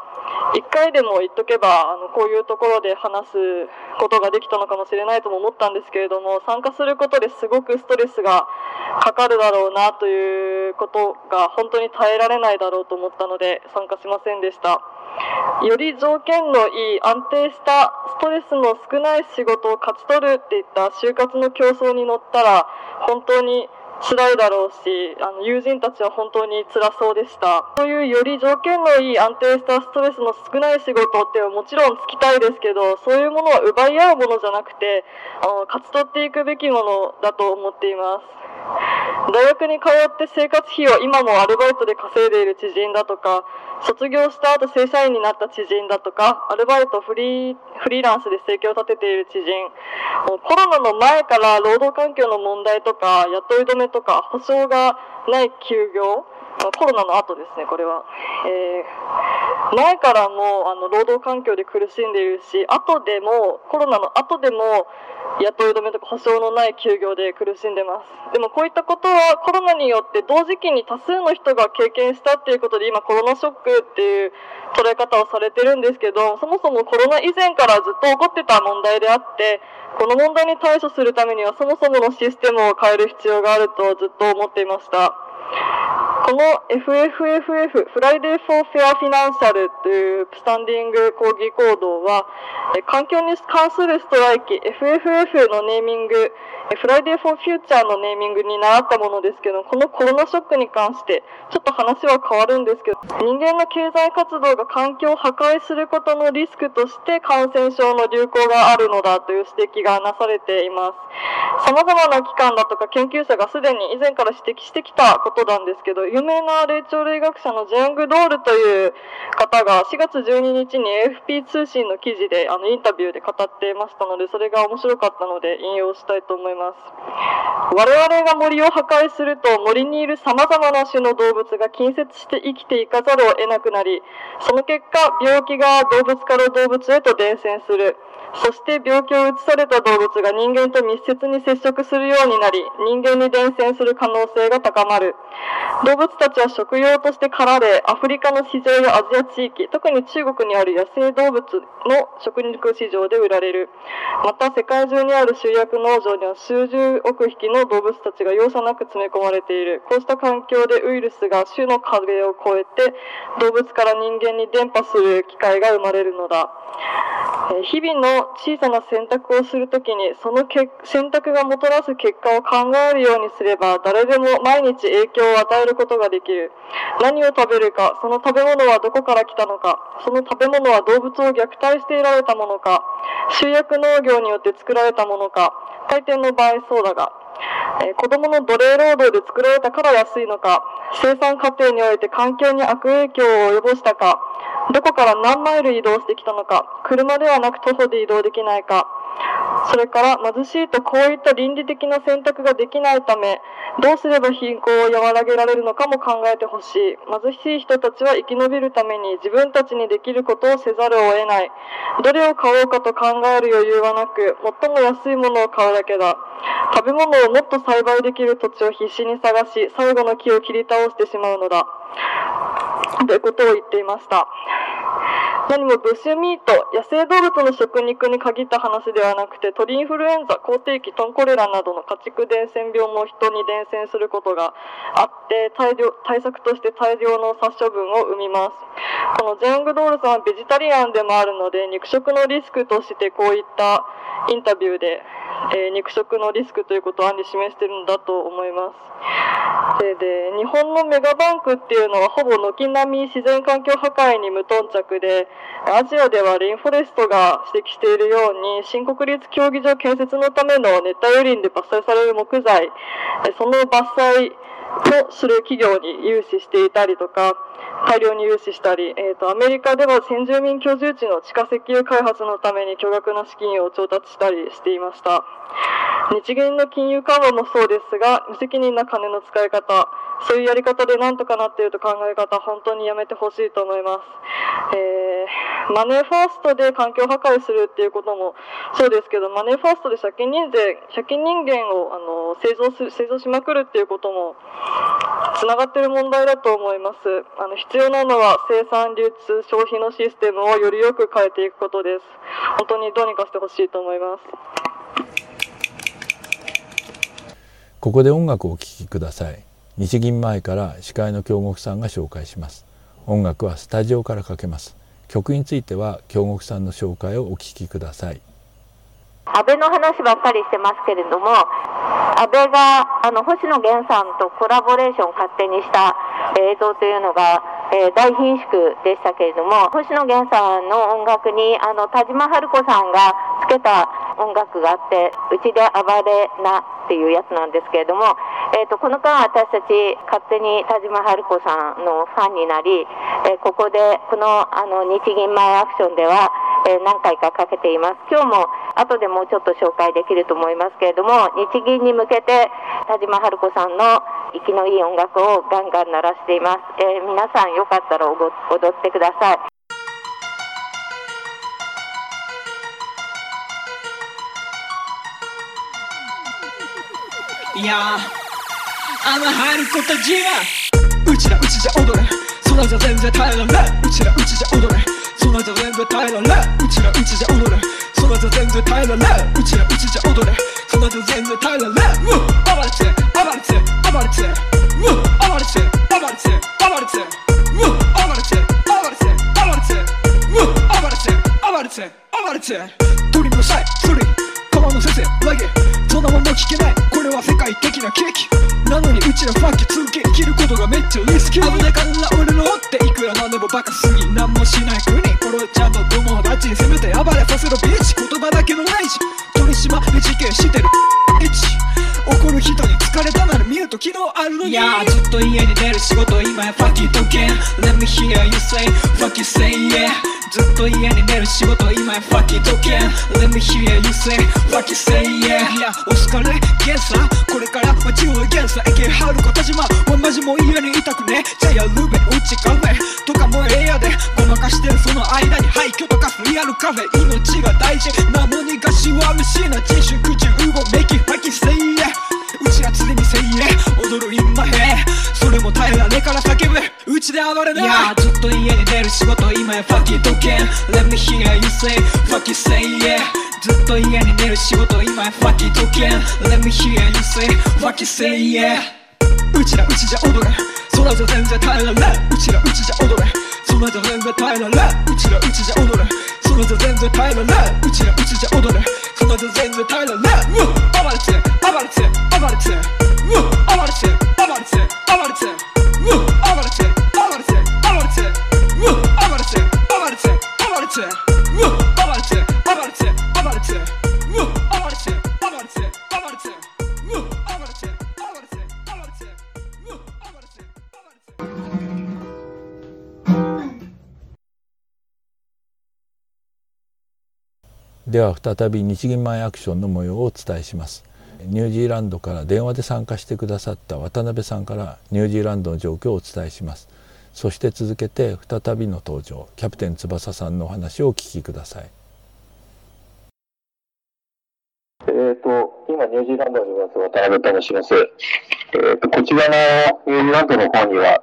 一回でも言っとけば、あの、こういうところで話すことができたのかもしれないとも思ったんですですけれども、参加することですごくストレスがかかるだろうなということが本当に耐えられないだろうと思ったので参加しませんでした。より条件のいい安定したストレスの少ない仕事を勝ち取るっていった就活の競争に乗ったら本当に辛いだろうし、あの友人たちは本当に辛そうでした。そういうより条件のいい安定したストレスの少ない仕事ってはもちろんつきたいですけど、そういうものは奪い合うものじゃなくて、あの勝ち取っていくべきものだと思っています。大学に通って生活費を今もアルバイトで稼いでいる知人だとか、卒業した後正社員になった知人だとか、アルバイトフリー、フリーランスで生計を立てている知人、コロナの前から労働環境の問題とか、雇い止めとか、保証がない休業、コロナの後ですね、これは。えー、前からもあの労働環境で苦しんでいるし、後でも、コロナの後でも、雇い止めとか保証のない休業で苦しんでます。でもこういったことはコロナによって同時期に多数の人が経験したっていうことで今コロナショックっていう捉え方をされてるんですけど、そもそもコロナ以前からずっと起こってた問題であって、この問題に対処するためにはそもそものシステムを変える必要があるとずっと思っていました。この FFFF、Friday for Fair Financial というスタンディング抗議行動は、環境に関するストライキ、FFF のネーミング、Friday for Future のネーミングに習ったものですけど、このコロナショックに関して、ちょっと話は変わるんですけど、人間の経済活動が環境を破壊することのリスクとして感染症の流行があるのだという指摘がなされています。様々な機関だとか研究者がすでに以前から指摘してきたことなんですけど、有名な霊長類学者のジェング・ドールという方が4月12日に AFP 通信の記事であのインタビューで語っていましたので、それが面白かったので引用したいと思い。ます。我々が森を破壊すると森にいる様々な種の動物が近接して生きていかざるを得なくなり、その結果、病気が動物から動物へと伝染する。そして病気を移された動物が人間と密接に接触するようになり、人間に伝染する可能性が高まる。動物たちは食用として狩られ、アフリカの市場やアジア地域、特に中国にある野生動物の食肉市場で売られる。また世界中にある集約農場には数十億匹の動物たちが容赦なく詰め込まれている。こうした環境でウイルスが種の壁を越えて動物から人間に伝播する機会が生まれるのだ。日々の小さな選択をするときに、その選択がもたらす結果を考えるようにすれば、誰でも毎日影響を与えることができる。何を食べるか、その食べ物はどこから来たのか、その食べ物は動物を虐待していられたものか、集約農業によって作られたものか、大抵の場合そうだが、えー、子供の奴隷労働で作られたから安いのか、生産過程において環境に悪影響を及ぼしたか、どこから何マイル移動してきたのか、車ではなく徒歩で移動できないか、それから貧しいとこういった倫理的な選択ができないため、どうすれば貧困を和らげられるのかも考えてほしい。貧しい人たちは生き延びるために自分たちにできることをせざるを得ない。どれを買おうかと考える余裕はなく、最も安いものを買うだけだ。食べ物をもっと栽培できる土地を必死に探し、最後の木を切り倒してしまうのだ。ということを言っていました。何もブッシュミート、野生動物の食肉に限った話ではなくて、鳥インフルエンザ、口蹄疫、トンコレラなどの家畜伝染病も人に伝染することがあって、大量対策として大量の殺処分を生みます。このジェングドールさんはベジタリアンでもあるので、肉食のリスクとしてこういったインタビューでえー、肉食のリスクということを暗に示してるんだと思います。でで日本のメガバンクっていうのはほぼ軒並み自然環境破壊に無頓着で、アジアではレインフォレストが指摘しているように、新国立競技場建設のための熱帯雨林で伐採される木材、その伐採をする企業に融資していたりとか、大量に融資したり、えーと、アメリカでは先住民居住地の地下石油開発のために巨額な資金を調達したりしていました。日銀の金融緩和もそうですが、無責任な金の使い方、そういうやり方でなんとかなっていると考え方、本当にやめてほしいと思います。えー、マネーファーストで環境破壊するっていうこともそうですけど、マネーファーストで借金人税、借金人間をあの製造す製造しまくるっていうこともつながっている問題だと思います。あの必要なのは生産、流通、消費のシステムをよりよく変えていくことです。本当にどうにかしてほしいと思います。ここで音楽をお聴きください。日銀前から司会の京極さんが紹介します音楽はスタジオからかけます曲については京極さんの紹介をお聞きください安倍の話ばっかりしてますけれども、安倍があの星野源さんとコラボレーションを勝手にした映像というのが、えー、大貧縮でしたけれども、星野源さんの音楽にあの田島春子さんがつけた音楽があって、うちで暴れなっていうやつなんですけれども、えーと、この間私たち勝手に田島春子さんのファンになり、えー、ここでこのあの日銀前アクションでは、えー、何回かかけています。今日も後でもうちょっと紹介できると思いますけれども日銀に向けて田島春子さんの息のいい音楽をガンガン鳴らしています、えー、皆さんよかったら踊ってください。いやあの春子たちはうちらうちじゃ踊れ。そんなじゃ全然耐えられうちらうちじゃ踊れ。そんなじゃ全然耐えられうちらうちじゃ踊れ。そんなじゃ全然耐えられうちらうちじゃ踊れ。そんなじゃ全然耐えられ暴れて暴れて暴れて暴れて暴れて暴れて暴れれて暴れて。鳥のサイ釣り。川の先生ラゲそんなもんも聞けない。これは世界的なケーキ。なのにうちらファッキー続け切ることがめっちゃリスキー。危ないから俺のっていくらなんでもバカすぎ。何もしない国。これちゃんと友達にせめて暴れさせろビーチ。言葉だけのないし。取り締まり事件してる。怒る人に疲れたなら見ると昨日あるのに。いやずっと家に出る仕事今やファッキー時計。Let me hear you say ファッキー say yeah ずっと家に出る仕事今やファッキー時計。Let me hear you say ファッキー say yeah いやお疲れゲンサーこれから街をゲンサー AK 春子田島はマジもう家にいたくね。じゃあやるべうちカフェ。とかもええやで。ごまかしてるその間に廃墟とかリアルカフェ。命が大事。なのにがしわむしな自粛中動めきファキー say yeah うちら常にせいえ踊る今へそれも耐えられから叫ぶ。うちで暴れな。いやずっと家に出る仕事今やファキー時計。Let me hear you say ファキー say yeah ずっと家に出る仕事今やファキー時計。Let me hear you say ファキー say yeah うちらうちじゃ踊れそらじゃ全然耐えられうちらうちじゃ踊れそらじゃ全然耐えられうちらうちじゃ踊れそらじゃ全然耐えられうちらうちじゃ踊れそらじゃ全然耐えられ暴れて暴れて暴れて暴れて暴れて暴れて暴れて暴れて暴れて暴れて暴れて暴れて暴れてでは再び日銀前アクションの模様をお伝えします。ニュージーランドから電話で参加してくださった渡辺さんからニュージーランドの状況をお伝えします。そして続けて再びの登場キャプテン翼さんのお話をお聞きください。えーと、今、ニュージーランドにいます渡辺と申します。えーと、こちらのニュージーランドの方には、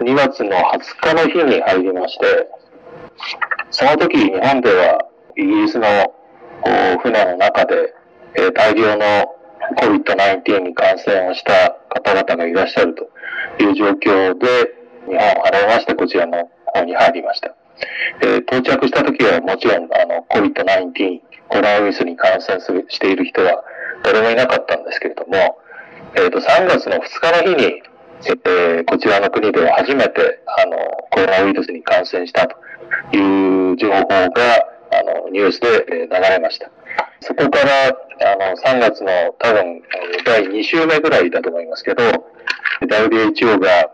2月の20日の日に入りまして、その時日本ではイギリスの船の中で、えー、大量の COVID-19 に感染をした方々がいらっしゃるという状況で、日本を離れましてこちらの方に入りました。えー、到着した時はもちろんあの COVID-19、コロナウイルスに感染するしている人は誰もいなかったんですけれども、えーと、3月の2日の日に、えー、こちらの国では初めてあのコロナウイルスに感染したという情報があの、ニュースで流れました。そこから、あの、3月の多分、第2週目ぐらいだと思いますけど、WHO が、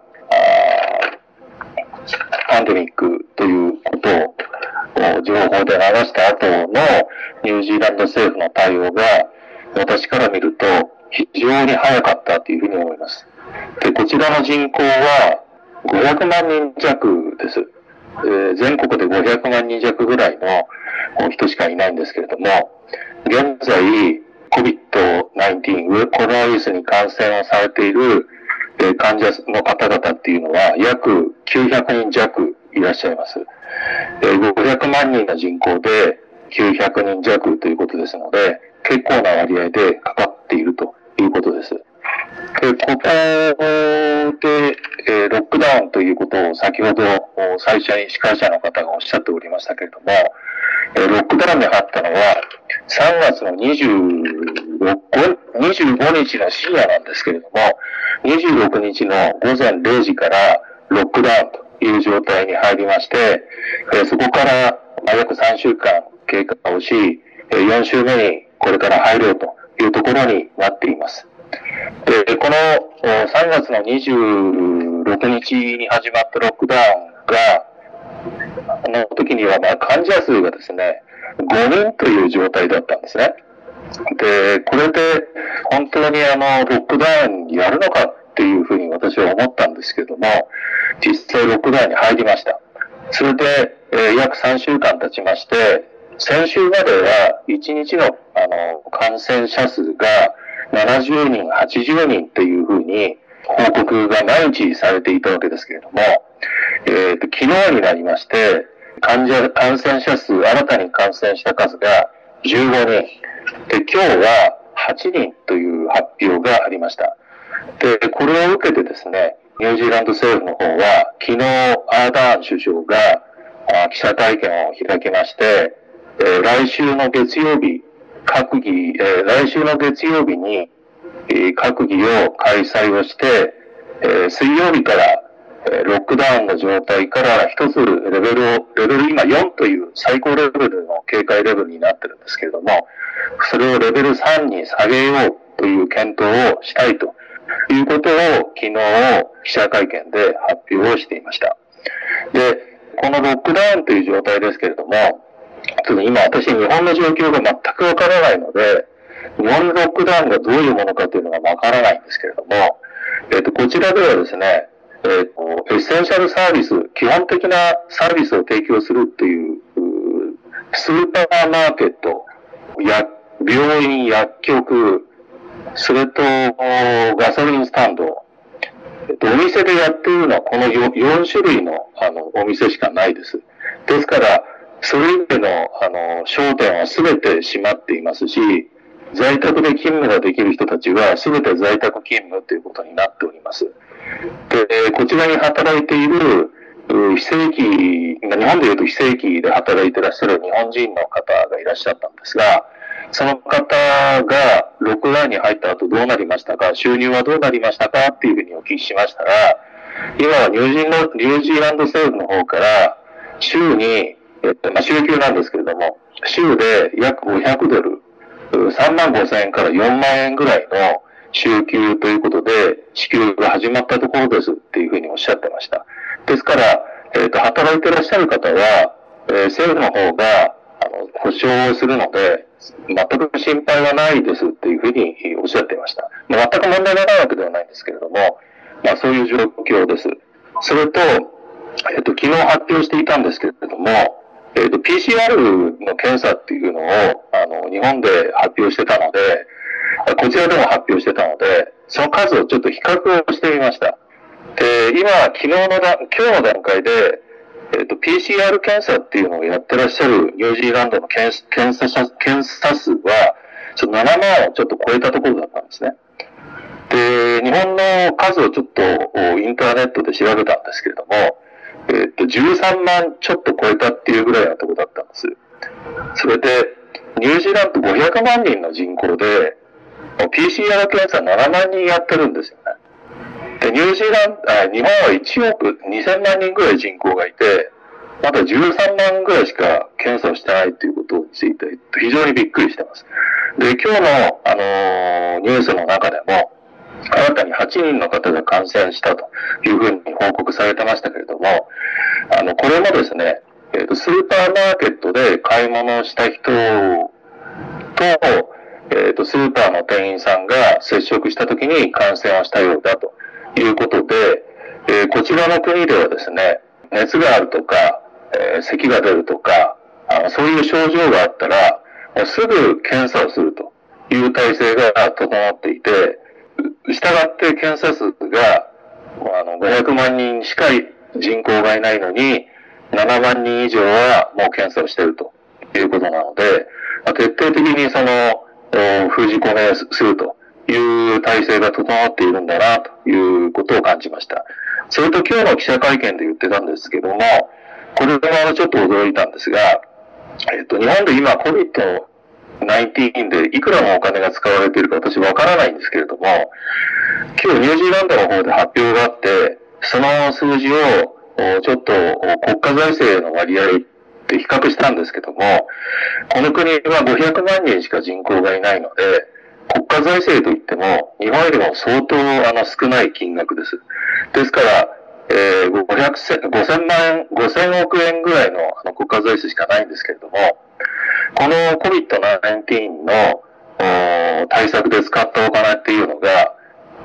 パンデミックということを情報で流した後のニュージーランド政府の対応が私から見ると非常に早かったというふうに思います。で、こちらの人口は500万人弱です。えー、全国で500万人弱ぐらいの人しかいないんですけれども、現在、COVID-19、コロナウイルスに感染をされているえ患者の方々っていうのは約900人弱いらっしゃいます。え500万人の人口で900人弱ということですので、結構な割合でかかっているということです。でここで、えロックダウンということを先ほど最初に司会者の方がおっしゃっておりましたけれども、えロックダウンに入ったのは3月の26 25日の深夜なんですけれども、26日の午前0時からロックダウンという状態に入りまして、えそこから約3週間経過をし、4週目にこれから入ろうというところになっています。で、この3月の26日に始まったロックダウンが、あの時にはまあ患者数がですね、5人という状態だったんですね。で、これで本当にあの、ロックダウンやるのかっていうふうに私は思ったんですけども、実際ロックダウンに入りました。それで、えー、約3週間経ちまして、先週までは1日のあの感染者数が70人、80人っていうふうに報告が毎日されていたわけですけれども、えーと、昨日になりまして、患者、感染者数、新たに感染した数が15人。で、今日は8人という発表がありました。で、これを受けてですね、ニュージーランド政府の方は、昨日、アーダーン首相が記者会見を開きまして、来週の月曜日、閣議、えー、来週の月曜日に、えー、閣議を開催をして、えー、水曜日から、えー、ロックダウンの状態から一つレベルを、レベル今4という最高レベルの警戒レベルになってるんですけれども、それをレベル3に下げようという検討をしたいということを昨日記者会見で発表をしていました。で、このロックダウンという状態ですけれども、ちょっと今私日本の状況が全くわからないので、日本のロックダウンがどういうものかというのがわからないんですけれども、えっ、ー、と、こちらではですね、えっ、ー、と、エッセンシャルサービス、基本的なサービスを提供するっていう、スーパーマーケット、や、病院、薬局、それと、ガソリンスタンド、えっと、お店でやっているのはこの 4, 4種類のあのお店しかないです。ですから、それ以外の、あの、商店は全て閉まっていますし、在宅で勤務ができる人たちは全て在宅勤務ということになっております。で、こちらに働いている非正規、日本でいうと非正規で働いていらっしゃる日本人の方がいらっしゃったんですが、その方が6段に入った後どうなりましたか、収入はどうなりましたか？っていうふうにお聞きしましたら、今はニュージーランド政府の方から週にえっと、まあ、週休なんですけれども、週で約500ドル、3万5千円から4万円ぐらいの週休ということで、支給が始まったところですっていうふうにおっしゃってました。ですから、えっ、と、働いてらっしゃる方は、えー、政府の方が、あの、保証をするので、全く心配はないですっていうふうにおっしゃっていました。まあ、全く問題がないわけではないんですけれども、まあ、そういう状況です。それと、えっ、と、昨日発表していたんですけれども、えっ、ー、と、PCR の検査っていうのを、あの、日本で発表してたので、こちらでも発表してたので、その数をちょっと比較をしてみました。で、今、昨日のだ、今日の段階で、えっ、ー、と、PCR 検査っていうのをやってらっしゃるニュージーランドの検検査者、検査数は、ちょっと7万をちょっと超えたところだったんですね。で、日本の数をちょっとインターネットで調べたんですけれども、えっと、13万ちょっと超えたっていうぐらいのとこだったんです。それで、ニュージーランド500万人の人口で、PCR 検査7万人やってるんですよね。で、ニュージーランド、あ日本は1億2000万人ぐらい人口がいて、まだ13万ぐらいしか検査をしてないっていうことについて、非常にびっくりしてます。で、今日の、あのー、ニュースの中でも、新たに8人の方が感染したというふうに報告されてましたけれども、あの、これもですね、えーと、スーパーマーケットで買い物をした人と、えーと、スーパーの店員さんが接触した時に感染をしたようだということで、えー、こちらの国ではですね、熱があるとか、えー、咳が出るとか、あのそういう症状があったら、もうすぐ検査をするという体制が整っていて、従って検査数が、あの、500万人しか人口がいないのに、7万人以上はもう検査をしているということなので、まあ、徹底的にその、封じ込めするという体制が整っているんだなということを感じました。それと今日の記者会見で言ってたんですけども、これもちょっと驚いたんですが、えっと、日本で今 COVID 19でいくらのお金が使われているか私わからないんですけれども、今日ニュージーランドの方で発表があって、その数字をちょっと国家財政の割合って比較したんですけども、この国は500万人しか人口がいないので、国家財政といっても、日本よりも相当あの少ない金額です。ですから、えー、500 5000万、5000億円ぐらいのあの国家財政しかないんですけれども、この COVID-19 の対策で使ったお金っていうのが、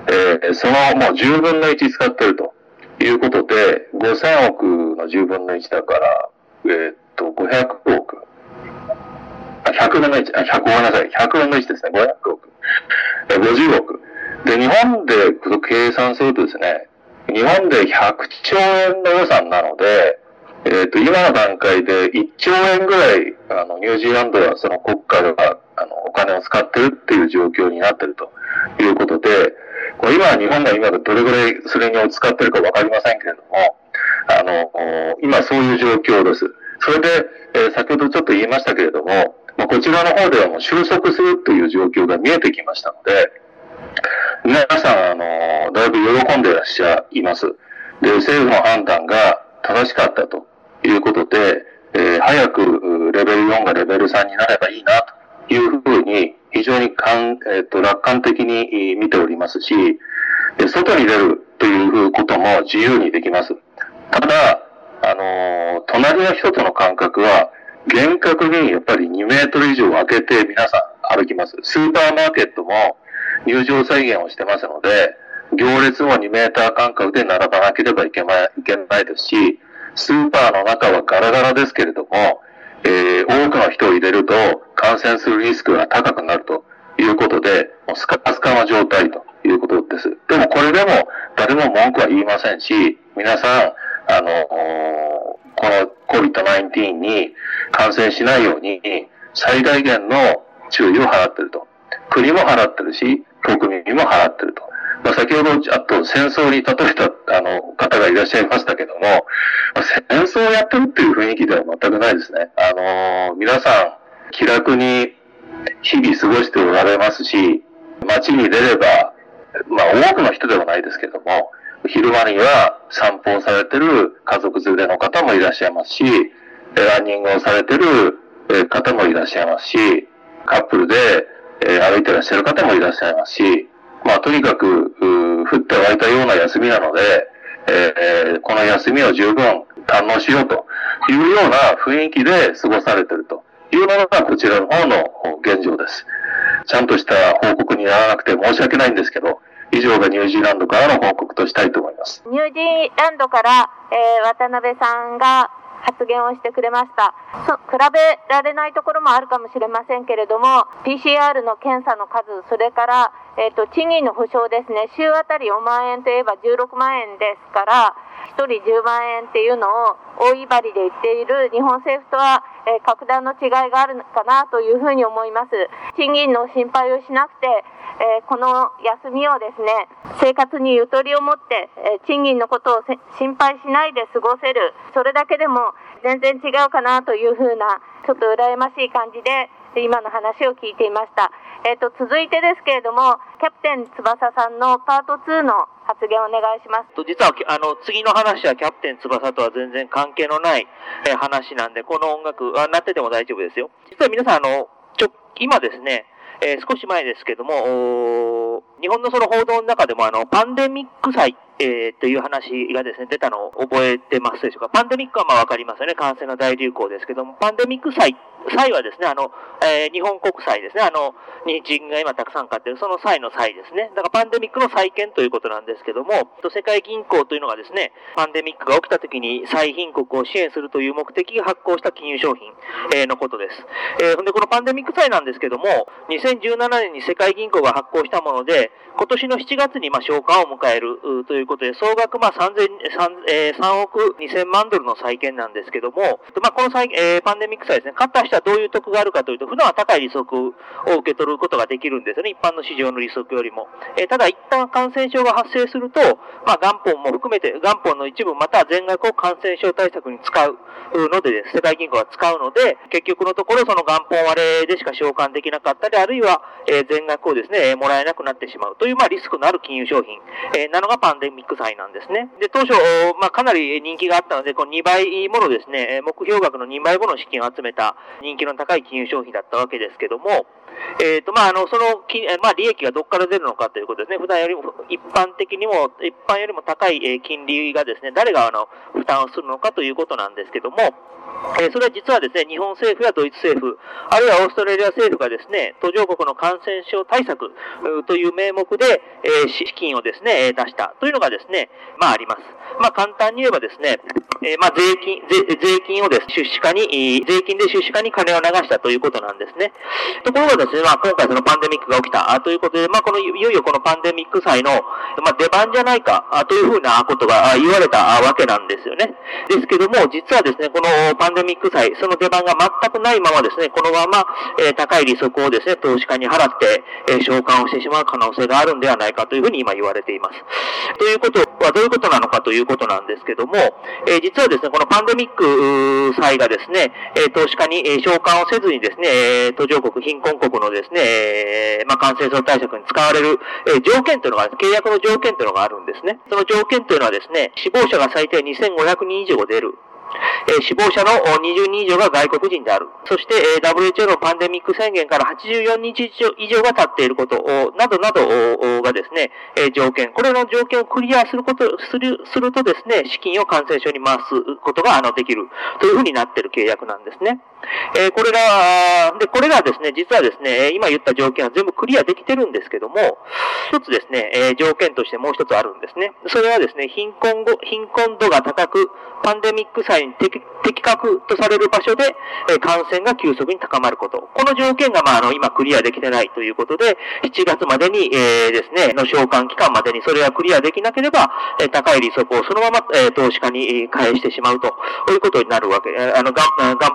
えー、そのもう10分の1使ってるということで、5000億の10分の1だから、えー、っと、500億。100分の1、あ、100ごめんなさい。100分の1ですね。500億。50億。で、日本で計算するとですね、日本で100兆円の予算なので、えっ、ー、と、今の段階で1兆円ぐらい、あの、ニュージーランドはその国家が、あの、お金を使ってるっていう状況になってるということで、これ今、日本が今どれぐらいそれに使ってるかわかりませんけれども、あの、今そういう状況です。それで、えー、先ほどちょっと言いましたけれども、まあ、こちらの方ではもう収束するという状況が見えてきましたので、皆さん、あの、だいぶ喜んでいらっしゃいます。で、政府の判断が正しかったということで、えー、早くレベル4がレベル3になればいいなというふうに、非常にかん、えーと、楽観的に見ておりますし、外に出るということも自由にできます。ただ、あのー、隣の人との間隔は、厳格にやっぱり2メートル以上空けて皆さん歩きます。スーパーマーケットも入場制限をしてますので、行列も2メーター間隔で並ばなければいけないいけないですし、スーパーの中はガラガラですけれども、えー、多くの人を入れると感染するリスクが高くなるということで、もうスカスカの状態ということです。でもこれでも誰も文句は言いませんし、皆さん、あの、この COVID-19 に感染しないように最大限の注意を払ってると。国も払ってるし、国民も払ってると。まあ、先ほど、あと戦争に例えたあの方がいらっしゃいましたけども、まあ、戦争をやってるっていう雰囲気では全くないですね。あのー、皆さん気楽に日々過ごしておられますし、街に出れば、まあ多くの人ではないですけども、昼間には散歩をされてる家族連れの方もいらっしゃいますし、ランニングをされてる方もいらっしゃいますし、カップルで歩いてらっしゃる方もいらっしゃいますし、まあ、とにかく、降って湧いたような休みなので、えー、この休みを十分堪能しようというような雰囲気で過ごされているというのがこちらの方の現状です。ちゃんとした報告にならなくて申し訳ないんですけど、以上がニュージーランドからの報告としたいと思います。ニュージーランドから、えー、渡辺さんが発言をしてくれました。そ比べられないところもあるかもしれませんけれども PCR の検査の数それから、えーと、賃金の保証ですね。週あたり4万円といえば16万円ですから1人10万円っていうのを大威張りで言っている日本政府とは、えー、格段の違いがあるかなというふうに思います。賃金の心配をしなくてえー、この休みをですね生活にゆとりを持って、えー、賃金のことを心配しないで過ごせる。それだけでも全然違うかなというふうなちょっと羨ましい感じで今の話を聞いていました、えーと、続いてですけれどもキャプテン翼さんのパート2の発言をお願いします。実はあの次の話はキャプテン翼とは全然関係のない、え話なんでこの音楽はなってても大丈夫ですよ。実は皆さんあのちょ今ですねえー、少し前ですけども、日本のその報道の中でも、あの、パンデミック祭、えー、という話がですね、出たのを覚えてますでしょうか。パンデミックはまあわかりますよね。感染の大流行ですけども、パンデミック祭、祭はですね、あの、えー、日本国債ですね。あの、日銀が今たくさん買ってる、その際の際ですね。だからパンデミックの債券ということなんですけども、世界銀行というのがですね、パンデミックが起きた時に再貧国を支援するという目的が発行した金融商品、えー、のことです。えー、で、このパンデミック債なんですけども、2017年に世界銀行が発行したもので、今年の7月にまあ償還を迎えるということで、総額まあ3 3, えー、3億2000万ドルの債券なんですけども、まあ、この債、えー、パンデミック債ですね、買った人してはどういう得があるかというと、普段は高い利息を受け取ることができるんですよね。一般の市場の利息よりも。えー、ただ、一旦感染症が発生すると、まあ、元本も含めて、元本の一部または全額を感染症対策に使うので、世界銀行が使うので、結局のところその元本割れでしか償還できなかったり、あるいは、えー、全額をですね、もらえなくなってしまうという、まあ、リスクのある金融商品、えー、なのがパンデミック債なんですね。で、当初、まあ、かなり人気があったので、この2倍ものですね、目標額の2倍もの資金を集めた人気の高い金融商品だったわけですけども、えっ、ー、と、まあ、あの、その、まあ、利益がどこから出るのかということですね。普段よりも、一般的にも、一般よりも高い、え金利がですね、誰があの、負担をするのかということなんですけども、えー、それは実はですね、日本政府やドイツ政府、あるいはオーストラリア政府がですね、途上国の感染症対策という名目で、えー、資金をですね、出したというのがですね、まああります。まあ簡単に言えばですね、えー、まあ税金、税税金をです、出資化に、税金で出資化に金を流したということなんですね。ところがですね、まあ今回そのパンデミックが起きたということで、まあこの、いよいよこのパンデミック祭の、まあ出番じゃないかというふうなことが言われたわけなんですよね。ですけども、実はですね、このパンデミック祭、その出番が全くないままですね、このまま、えー、高い利息をですね、投資家に払って、えー、償還をしてしまう可能性があるんではないかというふうに今言われています。ということはどういうことなのかということなんですけども、えー、実はですね、このパンデミック祭がですね、え投資家に、え償還をせずにですね、え途上国、貧困国のですね、えまあ、感染症対策に使われる、え条件というのが、契約の条件というのがあるんですね。その条件というのはですね、死亡者が最低2500人以上出る。えー、死亡者の20人以上が外国人である。そして、えー、WHO のパンデミック宣言から84日以上が経っていることなどなどがですね、えー、条件。これの条件をクリアすること、する、するとですね、資金を感染症に回すことが、あの、できるというふうになっている契約なんですね。えー、これら、で、これらですね、実はですね、今言った条件は全部クリアできてるんですけども、一つですね、えー、条件としてもう一つあるんですね。それはですね、貧困後、貧困度が高く、パンデミック際に適的確とされる場所で、えー、感染が急速に高まること。この条件が、まあ、あの、今クリアできてないということで、7月までに、えー、ですね、の償還期間までにそれがクリアできなければ、えー、高い利息をそのまま、えー、投資家に返してしまうということになるわけ。あの、元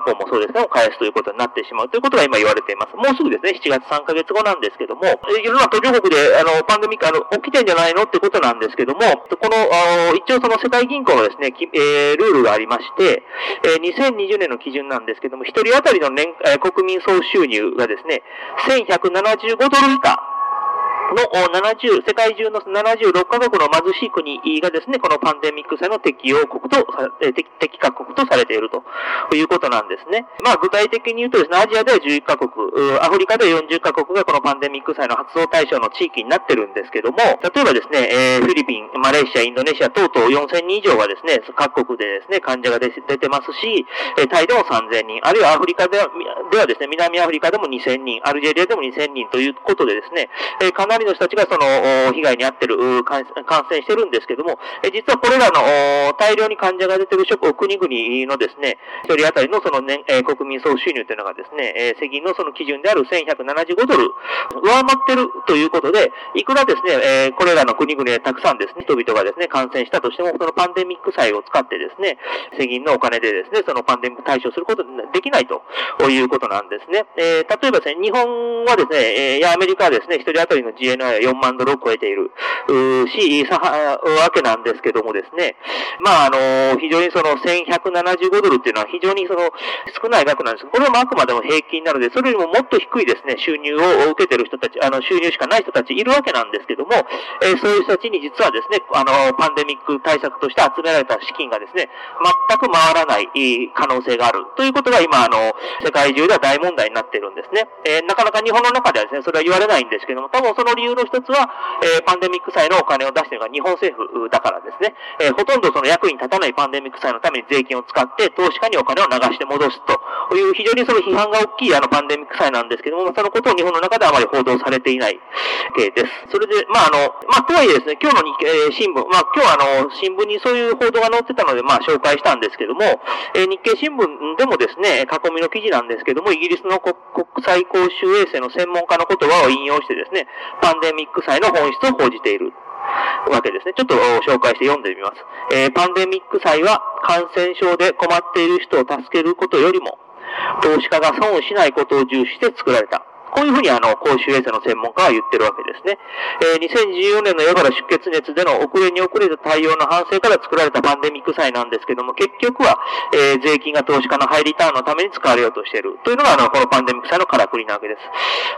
本もそうですね、返すということになってしまうということが今言われています。もうすぐですね、7月3ヶ月後なんですけども、いろんな途上国で、あの、パンデミック、あの、起きてんじゃないのってことなんですけども、この、あ一応その世界銀行のですね、えー、ルールがありまして、えー、2020年の基準なんですけども、1人当たりの年、えー、国民総収入がですね、1175ドル以下、の70、世界中の76カ国の貧しい国がですね、このパンデミック債の適用国と、適適格国とされているということなんですね。まあ具体的に言うとですね、アジアでは11カ国、アフリカでは40カ国がこのパンデミック債の発動対象の地域になってるんですけども、例えばですね、えー、フィリピン、マレーシア、インドネシア等々4000人以上がですね、各国でですね、患者が出てますし、タイでも3000人、あるいはアフリカではではですね、南アフリカでも2000人、アルジェリアでも2000人ということでですね、かななりの人たちがその被害に遭ってる、感染してるんですけども、実はこれらの大量に患者が出てる国々のですね、一人当たりのその年、国民総収入というのがですね、世銀のその基準である1175ドル、上回ってるということで、いくらですね、これらの国々でたくさんですね、人々がですね、感染したとしても、そのパンデミック債を使ってですね、世銀のお金でですね、そのパンデミック対処することできないということなんですね。え、例えばですね、日本はですね、え、アメリカはですね、一人当たりの GNI は4万ドルを超えている、し、さ、わけなんですけどもですね、まあ、あの、非常にその1175ドルっていうのは非常にその少ない額なんです。これもあくまでも平均なので、それよりももっと低いですね、収入を受けてる人たち、あの、収入しかない人たちいるわけなんですけども、えー、そういう人たちに実はですね、あの、パンデミック対策として集められた資金がですね、全く回らない可能性があるということが今、あの、世界中では大問題になっているんですね。えー、なかなか日本の中ではですね、それは言われないんですけども、多分その理由の一つは、えー、パンデミック債のお金を出しているのが日本政府だからですね、えー、ほとんどその役に立たないパンデミック債のために税金を使って投資家にお金を流して戻すという非常にその批判が大きいあのパンデミック債なんですけども、そのことを日本の中ではあまり報道されていない系です。それで、まああの、まあとはいえですね、今日の日経新聞、まあ今日あの、新聞にそういう報道が載ってたので、まあ紹介したんですけども、えー、日経新聞でもですね、囲みの記事なんですけども、イギリスの国際公衆衛生の専門家の言葉を引用してですね、パンデミック祭の本質を報じている。わけですね。ちょっと紹介して読んでみます。えー、パンデミック祭は感染症で困っている人を助けることよりも、投資家が損をしないことを重視して作られた。こういうふうにあの、公衆衛生の専門家は言ってるわけですね。えー、2014年の夜から出血熱での遅れに遅れた対応の反省から作られたパンデミック債なんですけども、結局は、えー、税金が投資家のハイリターンのために使われようとしている。というのが、あの、このパンデミック債のからくりなわけです。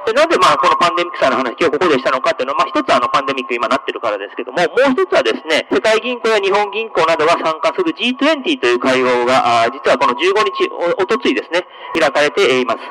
で、なんでまあ、このパンデミック債の話、今日ここでしたのかっていうのは、まあ、一つあの、パンデミック今なってるからですけども、もう一つはですね、世界銀行や日本銀行などが参加する G20 という会合が、あ実はこの15日お、おとついですね、開かれています。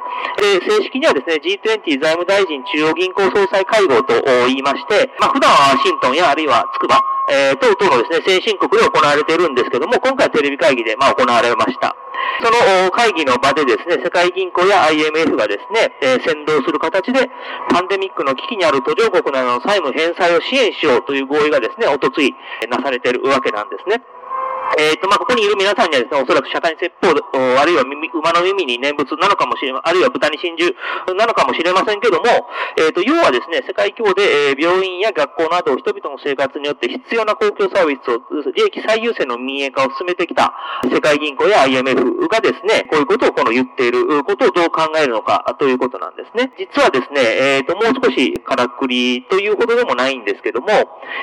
で、正式にはですね、G20 財務大臣中央銀行総裁会合と言いまして、まあ、普段はワシントンやあるいはつくば、えー、等々のですね、先進国で行われているんですけども、今回はテレビ会議で、まあ、行われました。その会議の場でですね、世界銀行や IMF がですね、えー、先導する形で、パンデミックの危機にある途上国などの債務返済を支援しようという合意がですね、おとついなされているわけなんですね。えっ、ー、と、まあ、ここにいる皆さんにはですね、おそらく釈迦に説法、あるいは耳馬の耳に念仏なのかもしれ、あるいは豚に真珠なのかもしれませんけども、えっ、ー、と、要はですね、世界規模で、えー、病院や学校など人々の生活によって必要な公共サービスを、利益最優先の民営化を進めてきた世界銀行や IMF がですね、こういうことをこの言っていることをどう考えるのかということなんですね。実はですね、えっ、と、もう少しからくりというほどでもないんですけども、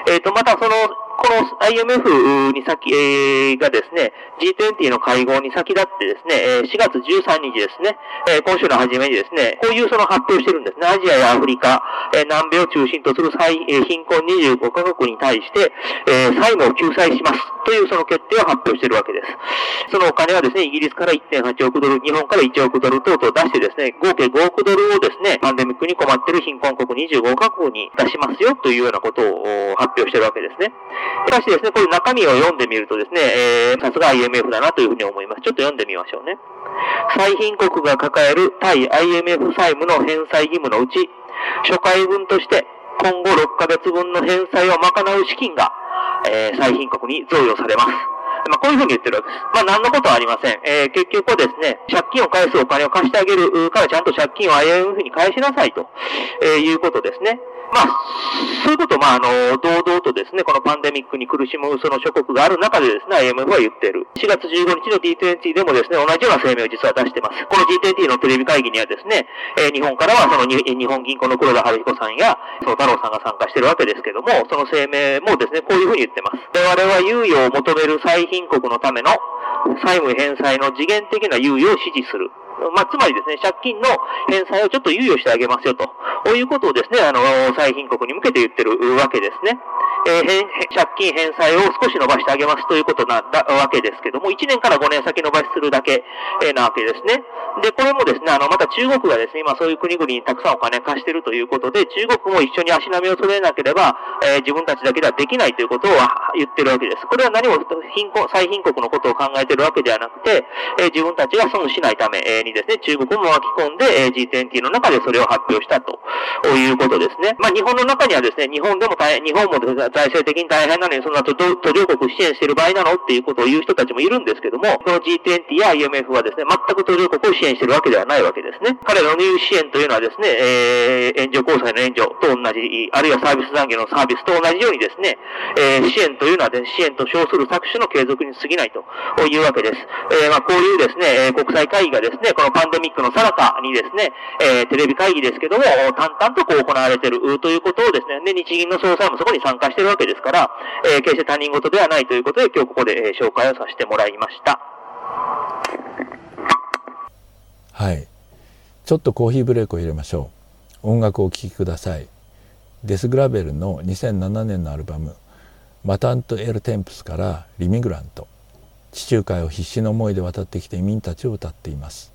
えっ、と、またその、この IMF に先、えー、がですね、G20 の会合に先立ってですね、4月13日ですね、今週の初めにですね、こういうその発表してるんですね。アジアやアフリカ、南米を中心とする最貧困25カ国に対して、債務を救済しますというその決定を発表しているわけです。そのお金はですね、イギリスから1.8億ドル、日本から1億ドル等々出してですね、合計5億ドルをですね、パンデミックに困っている貧困国25カ国に出しますよというようなことを発表しているわけですね。しかしですね、こういう中身を読んでみるとですね、えー、さすが IMF だなというふうに思います。ちょっと読んでみましょうね。最貧国が抱える対 IMF 債務の返済義務のうち、初回分として今後6ヶ月分の返済を賄う資金が、えー、最貧国に贈与されます。まあ、こういうふうに言ってるわけです。まあ、何のことはありません。えー、結局ですね、借金を返すお金を貸してあげるからちゃんと借金を IMF に返しなさいと、えー、いうことですね。まあ、そういうことを、まあ、あの、堂々とですね、このパンデミックに苦しむその諸国がある中でですね、IMF は言っている。4月15日の D20 でもですね、同じような声明を実は出してます。この G20 のテレビ会議にはですね、えー、日本からはその日本銀行の黒田春彦さんや、その太郎さんが参加してるわけですけども、その声明もですね、こういうふうに言ってます。我々は猶予を求める最貧国のための債務返済の次元的な猶予を支持する。まあ、つまりですね、借金の返済をちょっと猶予してあげますよと、いうことをですね、あの、最貧国に向けて言ってるわけですね。えー、借金返済を少し伸ばしてあげますということなだわけですけども、1年から5年先伸ばしするだけ、えー、なわけですね。で、これもですね、あの、また中国がですね、今そういう国々にたくさんお金貸してるということで、中国も一緒に足並みを揃えなければ、えー、自分たちだけではできないということを言ってるわけです。これは何も貧困、最貧国のことを考えてるわけではなくて、え自分たちが損しないためえにですね、中国も巻き込んで、え G20 の中でそれを発表したということですね。まあ、日本の中にはですね、日本でも大変、日本も、財政的に大変なのに、そんな途上国支援している場合なのっていうことを言う人たちもいるんですけども、この G20 や IMF はですね、全く途上国を支援しているわけではないわけですね。彼らの入支援というのはですね、えー、援助交際の援助と同じ、あるいはサービス残業のサービスと同じようにですね、えー、支援というのは、ね、支援と称する搾取の継続に過ぎないというわけです。えー、まあ、こういうですね、国際会議がですね、このパンデミックのさなかにですね、えー、テレビ会議ですけども、淡々とこう行われてるということをですね、で、日銀の総裁もそこに参加しているわけですから、えー、決して他人事ではないということで、今日ここで、え、紹介をさせてもらいました。はい。ちょっとコーヒーブレイクを入れましょう。音楽を聴きください。デス・グラベルの2007年のアルバム「マタント・エル・テンプス」から「リミグラント」地中海を必死の思いで渡ってきた移民たちを歌っています。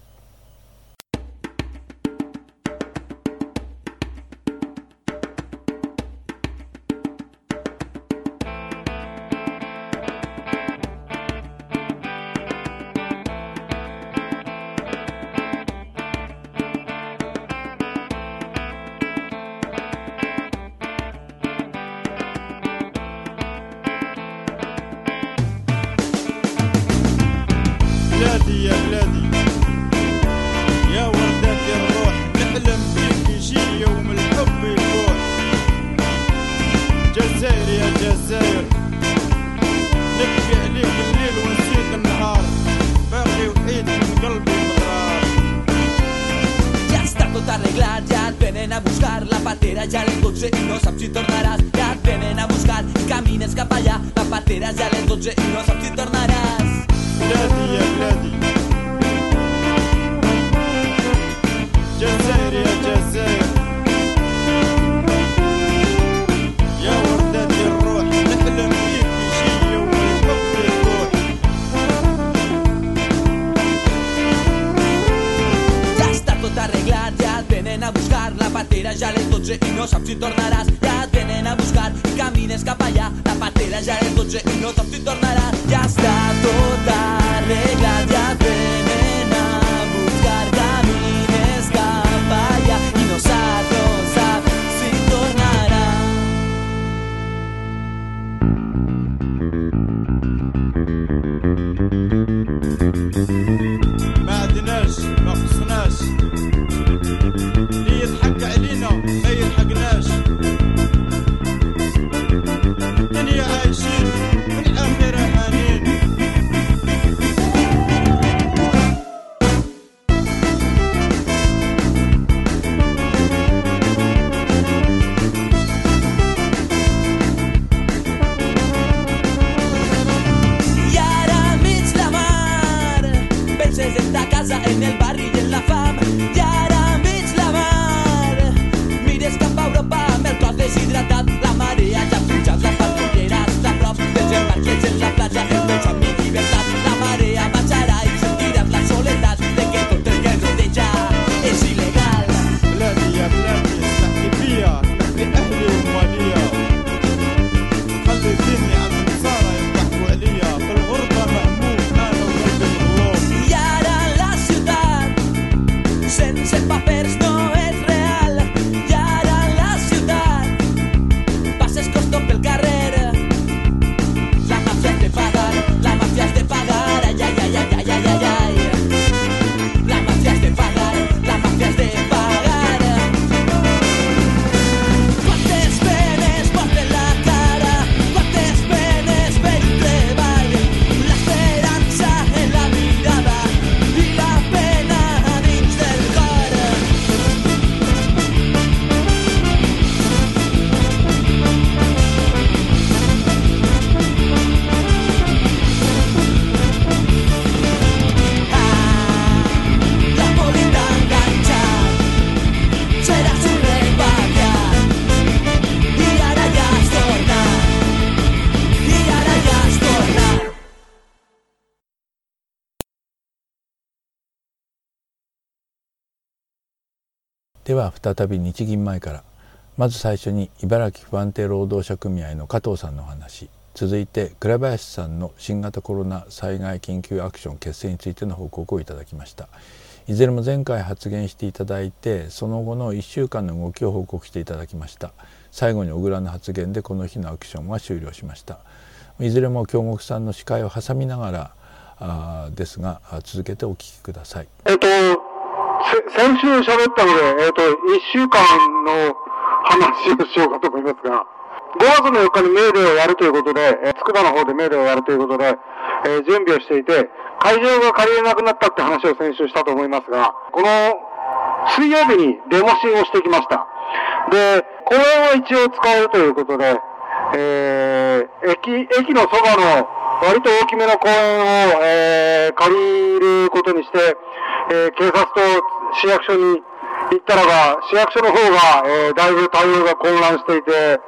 は再び日銀前からまず最初に茨城不安定労働者組合の加藤さんのお話。続いて倉林さんの新型コロナ災害緊急アクション決成についての報告をいただきました。いずれも前回発言していただいてその後の1週間の動きを報告していただきました。最後に小倉の発言でこの日のアクションは終了しました。いずれも京極さんの司会を挟みながらあーですが続けてお聞きください。えっと、先週喋ったので、えっと、1週間の話をしようかと思いますが、5月の4日に命令をやるということで、えー筑波の方で命令をやるということで、えー準備をしていて、会場が借りれなくなったって話を先週したと思いますが、この水曜日にデモシーンをしてきました。で、公園は一応使えるということで、えー駅、駅のそばの割と大きめの公園を、えー借りることにして、えー警察と市役所に行ったらば、市役所の方が、えーだいぶ対応が混乱していて、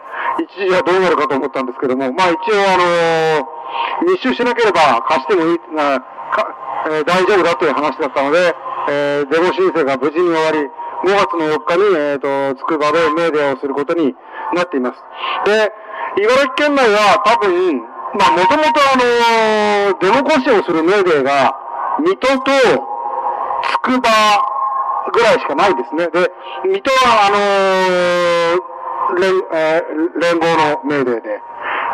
一時はどうなるかと思ったんですけども、まあ一応あのー密集しなければ貸してもいい、なかえー大丈夫だという話だったので、えーデモ申請が無事に終わり、5月の4日に、えーと、つくばでメーデーをすることになっています。で、茨城県内は多分、まあもともとあのデモ行使をするメーデーが、水戸とつくばぐらいしかないですね。で、水戸はあのー連、えー連合の命令で、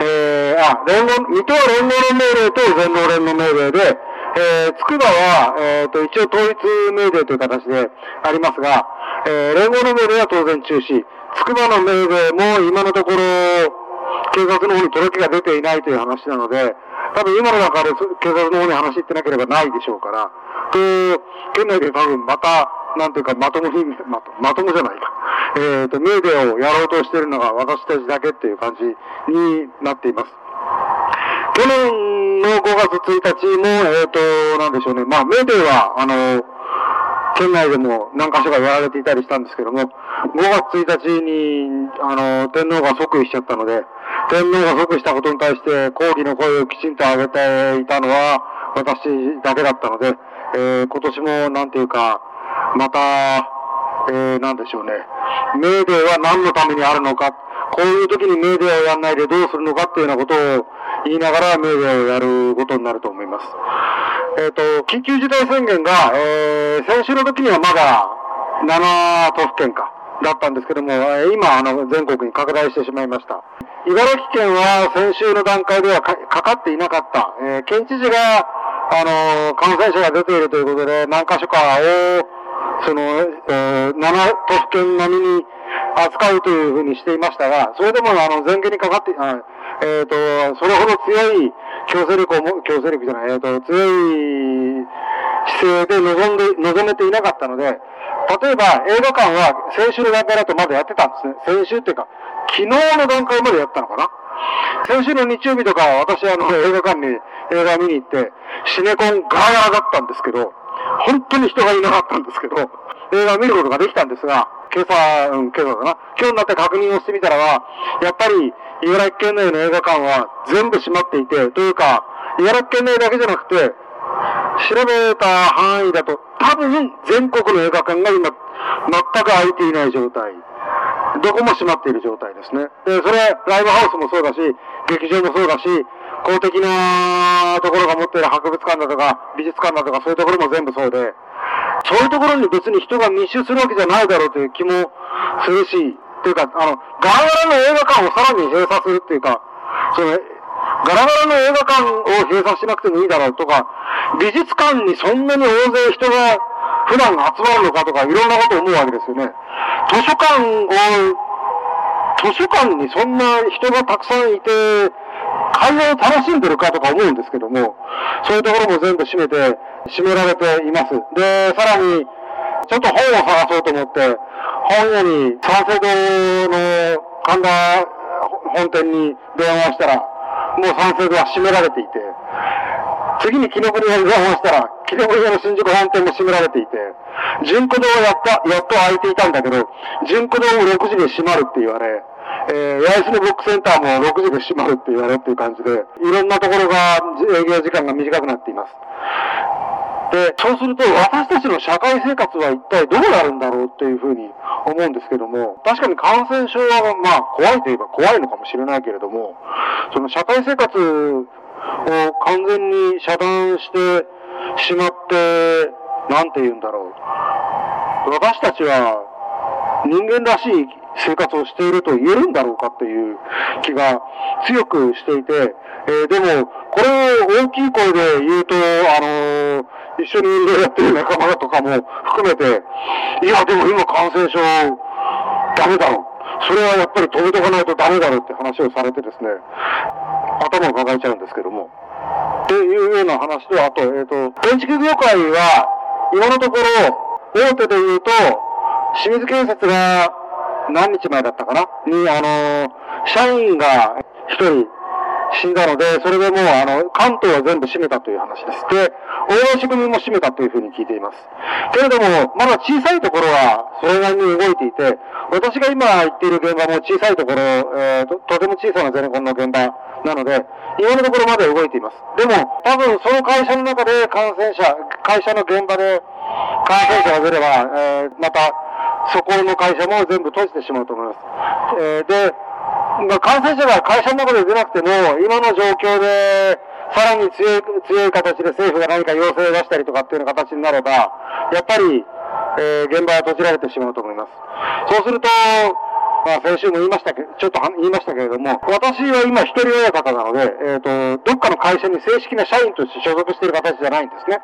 えー、あ、連合、水戸は連合の命令と全農連の命令で、えー、つくばは、えー、と、一応統一命令という形でありますが、えー、連合の命令は当然中止。つくばの命令も今のところ、警察の方に届けが出ていないという話なので、多分今の中で警察の方に話行ってなければないでしょうから、と、県内で多分また、なんていうか、まともに、まとまともじゃないか。えっ、と、メーデーをやろうとしているのが私たちだけっていう感じになっています。去年の5月1日も、えっ、と、なんでしょうね。まあ、メーデーは、あの、県内でも何箇所かやられていたりしたんですけども、5月1日に、あの、天皇が即位しちゃったので、天皇が即位したことに対して抗議の声をきちんと上げていたのは私だけだったので、えー、今年もなんていうか、また、えー、なんでしょうね。メーデーは何のためにあるのか、こういう時にメーデーをやんないでどうするのかっていうようなことを言いながらメーデーをやることになると思います。えっ、ー、と、緊急事態宣言が、えー、先週の時にはまだ7都府県か、だったんですけども、今、あの、全国に拡大してしまいました。茨城県は先週の段階ではかかっていなかった、えー、県知事が、あの、感染者が出ているということで、何箇所かを、その、えー、7都府県並みに扱うというふうにしていましたが、それでも、あの、前景にかかって、あえっ、ー、と、それほど強い強制力をも、強制力じゃない、えっ、ー、と、強い姿勢で望んで、望めていなかったので、例えば映画館は先週の段階だとまだやってたんですね。先週っていうか、昨日の段階までやったのかな。先週の日曜日とか私あの映画館に映画見に行って、シネコンガラガラだったんですけど、本当に人がいなかったんですけど、映画を見ることができたんですが、今朝、うん、今朝かな。今日になって確認をしてみたらは、やっぱり茨城県内の映画館は全部閉まっていて、というか、茨城県内だけじゃなくて、調べた範囲だと、多分全国の映画館が今、全く空いていない状態。どこも閉まっている状態ですね。で、それ、ライブハウスもそうだし、劇場もそうだし、公的なところが持っている博物館だとか、美術館だとか、そういうところも全部そうで、そういうところに別に人が密集するわけじゃないだろうという気もするし、というか、あの、ガラガラの映画館をさらに閉鎖するっていうか、その、ガラガラの映画館を閉鎖しなくてもいいだろうとか、美術館にそんなに大勢人が普段集まるのかとか、いろんなこと思うわけですよね。図書館を、図書館にそんな人がたくさんいて、会話を楽しんでるかとか思うんですけども、そういうところも全部閉めて、閉められています。で、さらに、ちょっと本を探そうと思って、本屋に三省堂の神田本店に電話したら、もう三省堂は閉められていて、次に木の国屋に電話したら、木の国屋の新宿本店も閉められていて、純子堂はやった、やっと開いていたんだけど、純子堂も6時で閉まるって言われ、えー、八重洲のブックセンターも6時で閉まるって言われっていう感じで、いろんなところが営業時間が短くなっています。で、そうすると私たちの社会生活は一体どうなるんだろうっていうふうに思うんですけども、確かに感染症はまあ怖いといえば怖いのかもしれないけれども、その社会生活を完全に遮断してしまって、なんて言うんだろう。私たちは人間らしい生活をしていると言えるんだろうかっていう気が強くしていて、えー、でも、これを大きい声で言うと、あのー、一緒に運動やってる仲間とかも含めて、いや、でも今感染症ダメだろう。それはやっぱり止めとかないとダメだろうって話をされてですね、頭を抱えちゃうんですけども。っていうような話と、あと、えっ、ー、と、建築業界は、今のところ、大手で言うと、清水建設が何日前だったかなに、あの、社員が一人死んだので、それでもう、あの、関東は全部閉めたという話です。で、大橋組も閉めたというふうに聞いています。けれども、まだ小さいところは、それなりに動いていて、私が今行っている現場も小さいところ、えー、と、とても小さなゼネコンの現場なので、今のところまで動いています。でも、多分その会社の中で感染者、会社の現場で感染者が出れば、えー、また、そこの会社も全部閉じてしまうと思います。えー、で、まあ、感染者が会社の中で出なくても、今の状況で、さらに強い、強い形で政府が何か要請を出したりとかっていうような形になれば、やっぱり、えー、現場は閉じられてしまうと思います。そうすると、まあ、先週も言いましたけど、ちょっと言いましたけれども、私は今一人親方なので、えっ、ー、と、どっかの会社に正式な社員として所属している形じゃないんですね。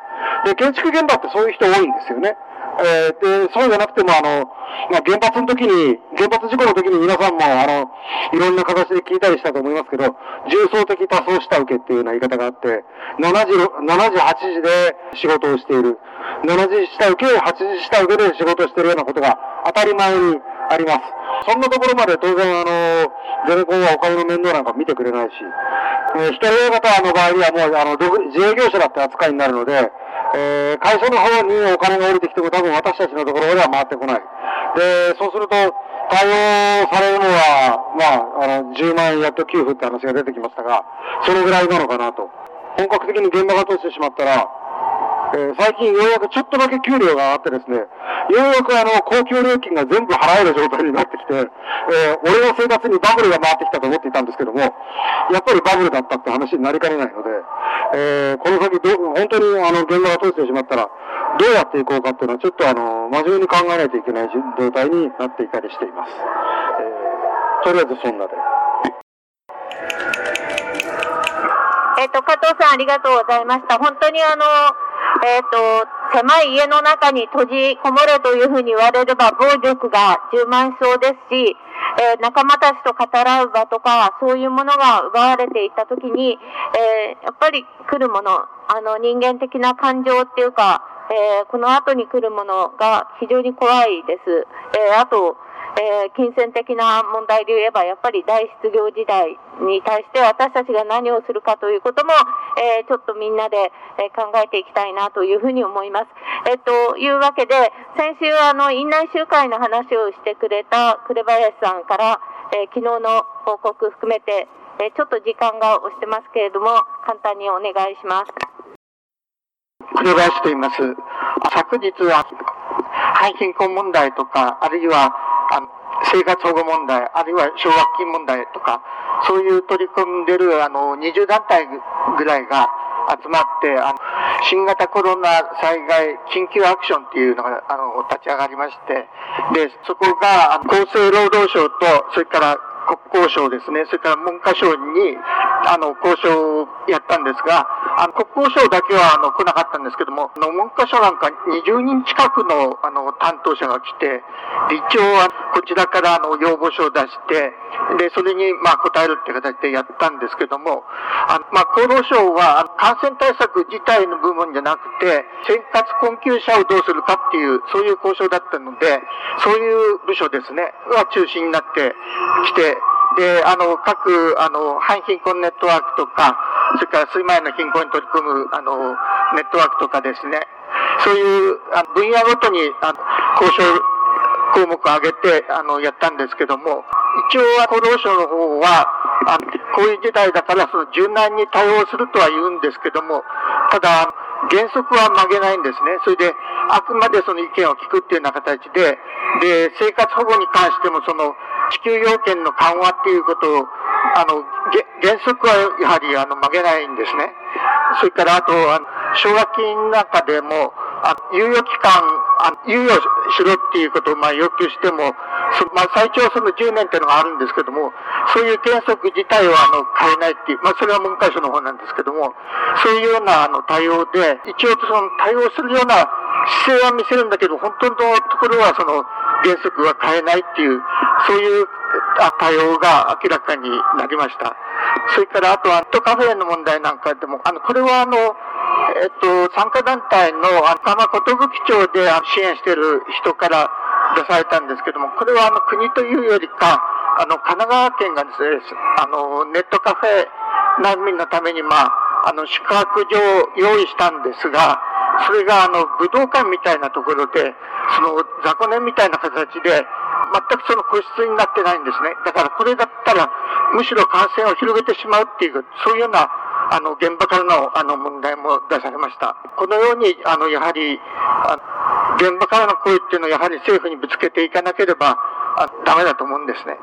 で、建築現場ってそういう人多いんですよね。えー、で、そうじゃなくても、あの、まあ、原発の時に、原発事故の時に皆さんも、あの、いろんな形で聞いたりしたと思いますけど、重層的多層下請けっていうような言い方があって、7時、7時、8時で仕事をしている。7時下請け、8時下請けで仕事をしているようなことが当たり前にあります。そんなところまで当然、あの、ゼネコンはお金の面倒なんか見てくれないし、えー、一人親方の場合にはもう、あの、自営業者だって扱いになるので、えー、会社の方にお金が降りてきても多分私たちのところでは回ってこない。で、そうすると、対応されるのは、まあ、あの、10万円やっと給付って話が出てきましたが、そのぐらいなのかなと。本格的に現場が通してしまったら、えー、最近ようやくちょっとだけ給料が上がってですね、ようやくあの、公共料金が全部払える状態になってきて、えー、俺の生活にバブルが回ってきたと思っていたんですけども、やっぱりバブルだったって話になりかねないので、えー、この先ど、本当にあの、現場が通してしまったら、どうやっていこうかっていうのはちょっとあの、真面目に考えないといけない状態になっていたりしています。えー、とりあえずそんなで。えっ、と、加藤さんありがとうございました。本当にあの、えっ、ー、と、狭い家の中に閉じこもれというふうに言われれば暴力が充満しそうですし、えー、仲間たちと語らう場とか、そういうものが奪われていったときに、えー、やっぱり来るもの、あの人間的な感情っていうか、えこの後に来るものが非常に怖いです。えあと、えー、金銭的な問題で言えば、やっぱり大失業時代に対して私たちが何をするかということも、えー、ちょっとみんなで、え考えていきたいなというふうに思います。えっと、いうわけで、先週あの、院内集会の話をしてくれた紅林さんから、え昨日の報告含めて、えちょっと時間が押してますけれども、簡単にお願いします。紅林と言います。昨日は、廃貧困問題とか、あるいは、あの生活保護問題、あるいは奨学金問題とか、そういう取り組んでる、あの、20団体ぐらいが集まって、あの、新型コロナ災害緊急アクションっていうのが、あの、立ち上がりまして、で、そこが、厚生労働省と、それから国交省ですね、それから文科省に、あの、交渉をやったんですが、あの、国交省だけは、あの、来なかったんですけども、あの、文科省なんか20人近くの、あの、担当者が来て、で、一応は、こちらから、あの、要望書を出して、で、それに、まあ、答えるって形でやったんですけども、あの、まあ、厚労省は、感染対策自体の部分じゃなくて、生活困窮者をどうするかっていう、そういう交渉だったので、そういう部署ですね、が中心になってきて、で、あの、各、あの、反貧困ネットワークとか、それから水前の貧困に取り組む、あの、ネットワークとかですね、そういうあ分野ごとにあの交渉項目を挙げて、あの、やったんですけども、一応厚労省の方は、あ、こういう事態だから、その柔軟に対応するとは言うんですけども、ただ、原則は曲げないんですね。それで、あくまでその意見を聞くっていうような形で、で、生活保護に関してもその、支給要件の緩和っていうことを、あの、原則はやはりあの曲げないんですね。それからあと、あの奨学金の中でも、あ猶予期間、あ猶予しろっていうことをまあ要求しても、そまあ、最長その10年っていうのがあるんですけども、そういう原則自体はあの変えないっていう、まあ、それは文科省の方なんですけども、そういうようなあの対応で、一応その対応するような姿勢は見せるんだけど、本当のところはその原則は変えないっていう、そういう対応が明らかになりました。それからあと、アットカフェの問題なんかでも、あの、これはあの、えっと、参加団体の赤間寿町で支援している人から出されたんですけども、これはあの国というよりか、あの、神奈川県がですね、あの、ネットカフェ難民のために、まあ、あの、宿泊所を用意したんですが、それがあの、武道館みたいなところで、その雑魚寝みたいな形で、全くその個室になってないんですね。だからこれだったら、むしろ感染を広げてしまうっていう、そういうような、あの、現場からの、あの、問題も出されました。このように、あの、やはり、現場からの声っていうのをやはり政府にぶつけていかなければ、あダメだと思うんですね。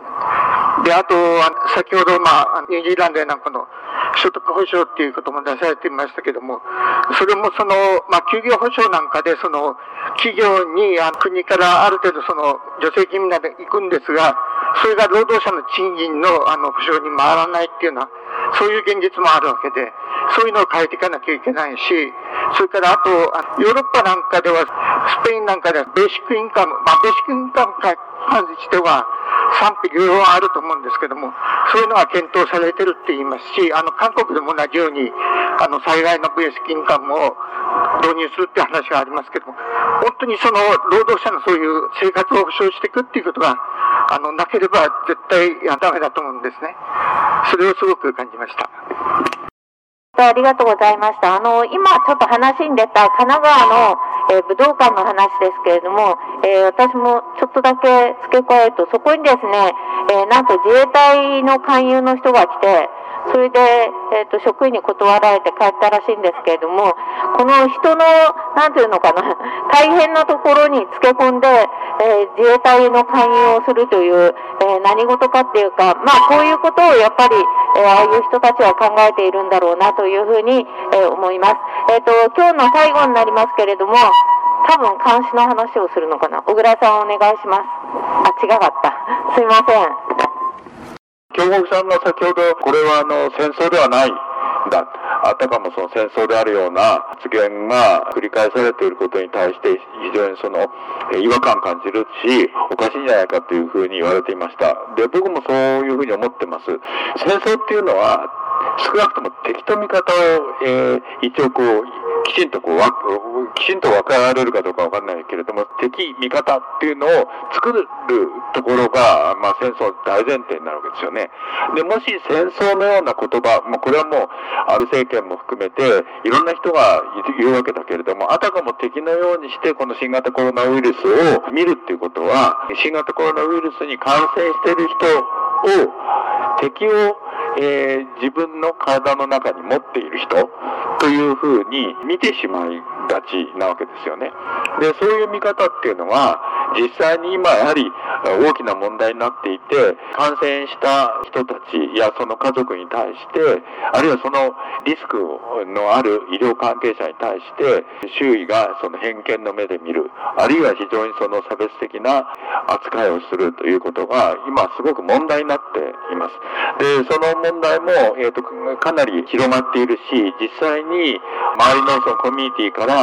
で、あと、先ほど、まあ、ニュージーランドやなんかの所得保障っていうことも出されていましたけども、それもその、まあ、休業保障なんかで、その、企業にあ国からある程度その、助成金みなで行くんですが、それが労働者の賃金のあの保障に回らないっていうのは、そういう現実もあるわけで、そういうのを変えていかなきゃいけないし、それからあと、ヨーロッパなんかでは、スペインなんかではベーシックインカム、まあベーシックインカムかに関しては、賛否両論あると思うんですけども、そういうのが検討されてるって言いますし、あの、韓国でも同じように、あの、災害の VS 金管を導入するって話がありますけども、本当にその、労働者のそういう生活を保障していくっていうことが、あの、なければ絶対ダメだと思うんですね。それをすごく感じました。ありがとうございました。あの、今ちょっと話に出た神奈川の、えー武道館の話ですけれども、えー私もちょっとだけ付け加えると、そこにですね、えーなんと自衛隊の勧誘の人が来て、それで、えっ、と、職員に断られて帰ったらしいんですけれども、この人の、なんていうのかな、大変なところにつけ込んで、えー自衛隊の勧誘をするという、えー何事かっていうか、まあ、こういうことをやっぱり、えああいう人たちは考えているんだろうなというふうに、え思います。えっ、と、今日の最後になりますけれども、多分監視の話をするのかな。小倉さんお願いします。あ、違かった。すいません。京極さんが先ほど、これはあの戦争ではないんだ、あたかもその戦争であるような発言が繰り返されていることに対して、非常にその違和感感じるし、おかしいんじゃないかというふうに言われていました。で、僕もそういうふうに思ってます。戦争っていうのは、少なくとも敵と味方を、えー一応こう、きちんとこう、きちんと分かられるかどうかわかんないけれども、敵、味方っていうのを作るところが、まあ戦争大前提になるわけですよね。で、もし戦争のような言葉、もうこれはもう、安倍政権も含めて、いろんな人が言うわけだけれども、あたかも敵のようにして、この新型コロナウイルスを見るっていうことは、新型コロナウイルスに感染している人を、敵を、えー自分の体の中に持っている人というふうに見てしまいがちなわけですよね。で、そういう見方っていうのは、実際に今やはり大きな問題になっていて、感染した人たちやその家族に対して、あるいはそのリスクのある医療関係者に対して、周囲がその偏見の目で見る、あるいは非常にその差別的な扱いをするということが、今すごく問題になっています。で、その問題も、えーと、かなり広まっているし、実際に周りのそのコミュニティから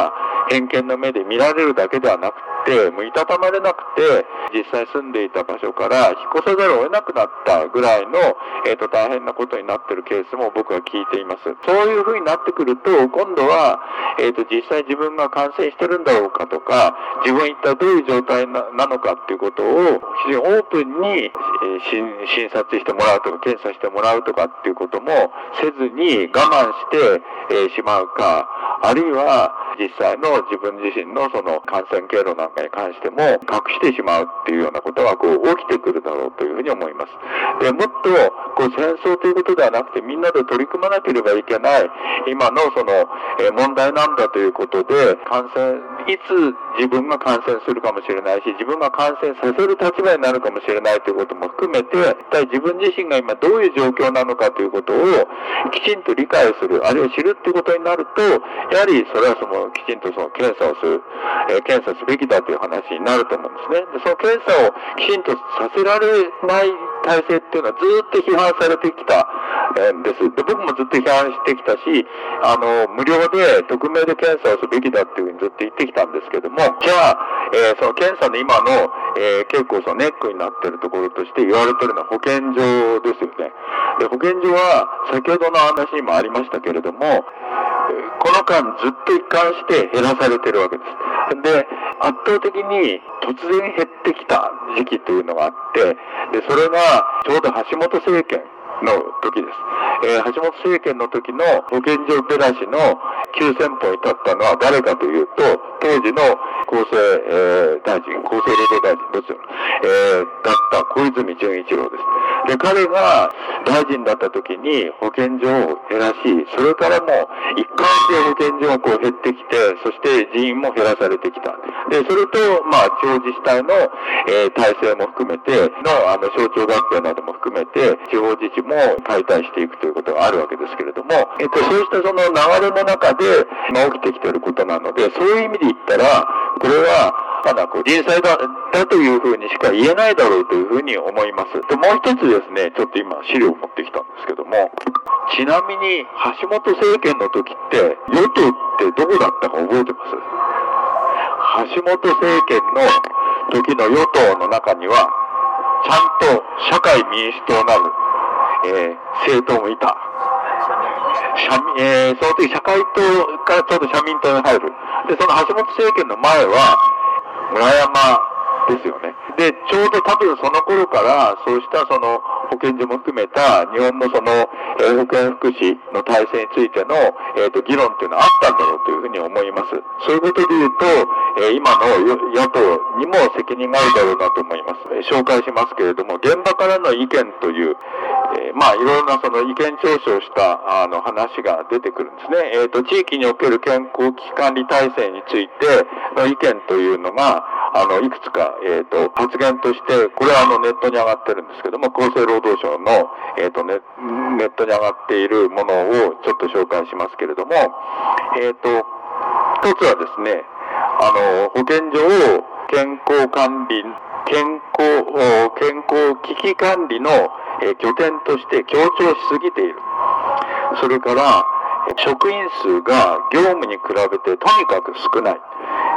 偏見の目で見られるだけではなくてて、もういたたまれなくて、実際住んでいた場所から引っ越さざるを得なくなったぐらいの、えーと、大変なことになってるケースも僕は聞いています。そういうふうになってくると、今度は、えーと、実際自分が感染してるんだろうかとか、自分一体どういう状態ななのかっていうことを、非常にオープンに、えー診診察してもらうとか、検査してもらうとかっていうこともせずに我慢して、えーしまうか、あるいは実際の自分自身のその感染経路なんかに関しても隠してしまうっていうようなことがこう起きてくるだろうというふうに思います。で、もっとこう戦争ということではなくてみんなで取り組まなければいけない今のその、え問題なんだということで感染、いつ自分が感染するかもしれないし、自分が感染させる立場になるかもしれないということも含めて、一体自分自身が今どういう状況なのかということをきちんと理解する、あるいは知るっていうことになると、やはりそれはそのきちんとその検査をする、え検査すべきだという話になると思うんですね。でその検査をきちんとさせられない体制っていうのはずっと批判されてきた、えーです。で、僕もずっと批判してきたし、あの、無料で匿名で検査をすべきだっていうふうにずっと言ってきたんですけども、じゃあ、えーその検査の今の、えー結構そのネックになってるところとして言われてるのは保健所ですよね。で、保健所は先ほどの話にもありましたけれども、間ずっと一貫して減らされてるわけです。で、圧倒的に突然減ってきた時期というのがあって、で、それがちょうど橋本政権の時です。えー橋本政権の時の保健所出だしの急先鋒に立ったのは誰かというと、当時の厚生、えー大臣、厚生労働大臣、どちだろうえーだった小泉純一郎です。で、彼が大臣だった時に保健所を減らし、それからも一貫して保健所がこう減ってきて、そして人員も減らされてきた。で、それと、まあ、地方自治体の、えー体制も含めての、あの、省庁合併なども含めて、地方自治も解体していくということがあるわけですけれども、えっと、そうしたその流れの中で、まあ、起きてきていることなので、そういう意味で言ったら、これは、ただこう人災だだというふうにしか言えないだろうというふうに思います。で、もう一つですね、ちょっと今資料を持ってきたんですけども、ちなみに橋本政権の時って、与党ってどこだったか覚えてます？橋本政権の時の与党の中には、ちゃんと社会民主党なる、えー、政党もいた。社民、えー、その時社会党からちょうど社民党に入る。で、その橋本政権の前は、村山ですよね。で、ちょうど多分その頃から、そうしたその保健所も含めた日本のその、えー、保健福祉の体制についての、えーと、議論っていうのはあったんだろうというふうに思います。そういうことで言うと、えー、今の野党にも責任があるだろうなと思います。えー、紹介しますけれども、現場からの意見という、えまあ、いろんなその意見聴取をしたあの話が出てくるんですね。えっ、と、地域における健康危機管理体制についての意見というのが、あの、いくつか、えっ、と、発言として、これはあのネットに上がってるんですけども、厚生労働省の、えっ、とネ、ネットに上がっているものをちょっと紹介しますけれども、えっ、と、一つはですね、あの、保健所を健康管理、健康、健康危機管理の、え拠点として強調しすぎている。それから、職員数が業務に比べてとにかく少ない。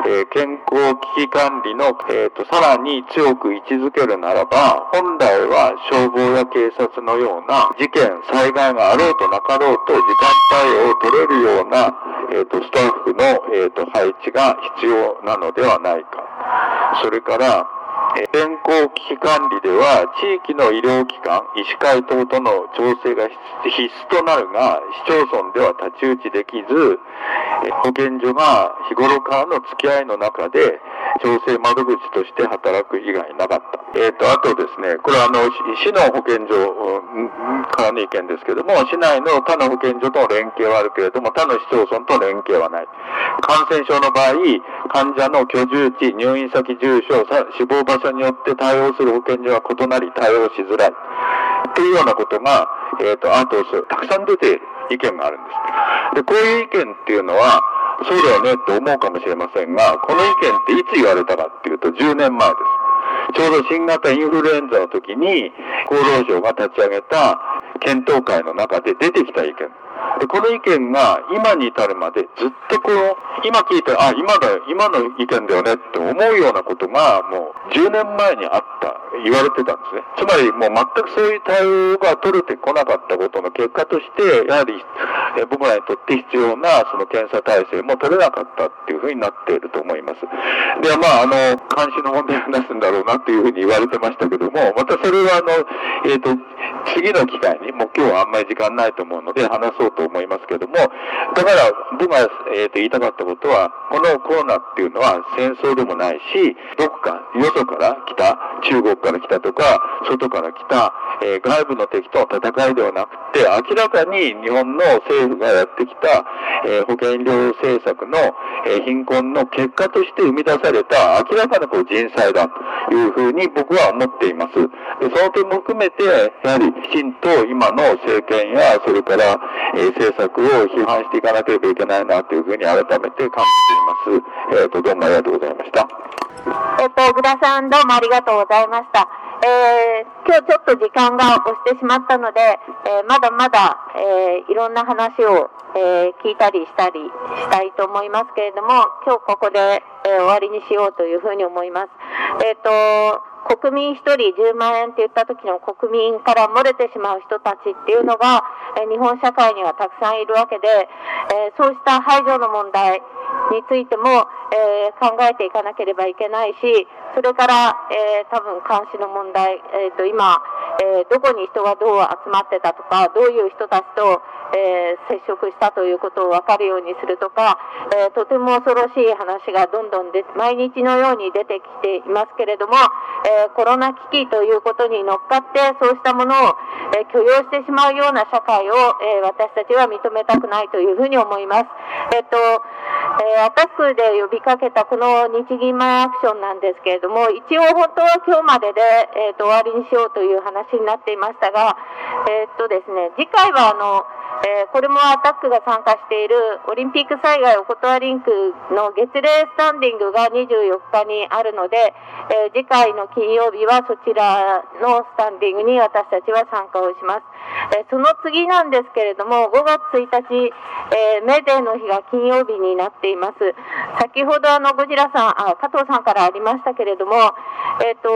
えー、健康危機管理の、えーと、さらに強く位置づけるならば、本来は消防や警察のような事件、災害があろうとなかろうと時間対応を取れるような、えーと、スタッフの、えーと配置が必要なのではないか。それから、健康危機管理では地域の医療機関、医師会等との調整が必須となるが、市町村では太刀打ちできず、保健所が日頃からの付き合いの中で調整窓口として働く以外なかった。えっ、ー、と、あとですね、これはあの、市の保健所からの意見ですけども、市内の他の保健所との連携はあるけれども、他の市町村と連携はない。感染症の場合、患者の居住地、入院先、住所、死亡場によって対応する保健所は異なり対応しづらい。というようなことが、えっ、ー、と、あと、たくさん出ている意見があるんです。で、こういう意見っていうのは、そうだよねって思うかもしれませんが、この意見っていつ言われたかっていうと10年前です。ちょうど新型インフルエンザの時に厚労省が立ち上げた検討会の中で出てきた意見。で、この意見が今に至るまでずっとこの、今聞いて、あ、今だよ、今の意見だよねって思うようなことがもう10年前にあった、言われてたんですね。つまりもう全くそういう対応が取れてこなかったことの結果として、やはりえ僕らにとって必要なその検査体制も取れなかったっていうふうになっていると思います。で、まあ、あの、監視の問題を話すんだろうなっていうふうに言われてましたけども、またそれはあの、えっ、ー、と、次の機会に、もう今日はあんまり時間ないと思うので話そうと思いますけども、だから僕が、えー、と言いたかったことは、このコロナっていうのは戦争でもないし、どこかよそから来た、中国から来たとか、外から来た、えー、外部の敵との戦いではなくて、明らかに日本の政府がやってきた、えー、保険医療政策の、えー、貧困の結果として生み出された明らかなこう人災だというふうに僕は思っています。でその点も含めて、りきちんと今の政権や、それから、えー、政策を批判していかなければいけないなというふうに改めて感じています。えっ、ー、と、どうもありがとうございました。えっ、と、小倉さんどうもありがとうございました。えー、今日ちょっと時間が押してしまったので、えー、まだまだ、えー、いろんな話を、え聞いたりしたりしたいと思いますけれども、今日ここで、え終わりにしようというふうに思います。えっ、と、国民1人10万円って言った時の国民から漏れてしまう人たちっていうのが、え日本社会にはたくさんいるわけで、えそうした排除の問題についても、え考えていかなければいけないし、それから、え多分監視の問題、えーと、今、えどこに人がどう集まってたとか、どういう人たちと、えー、接触したということを分かるようにするとか、えー、とても恐ろしい話がどんどんで毎日のように出てきていますけれども、えー、コロナ危機ということに乗っかってそうしたものを、え許容してしまうような社会を、え私たちは認めたくないというふうに思います。えっとえアタックで呼びかけたこの日銀前アクションなんですけれども、一応本当は今日までで、えー、と終わりにしようという話になっていましたが、えー、っとですね、次回はあの、えーこれもアタックが参加しているオリンピック災害お断りリンクの月例スタンディングが24日にあるので、えー次回の金金曜日はそちらのスタンディングに私たちは参加をします。えーその次なんですけれども、5月1日、えーメーデーの日が金曜日になっています。先ほどあのゴジラさん、あ加藤さんからありましたけれども、えっ、と、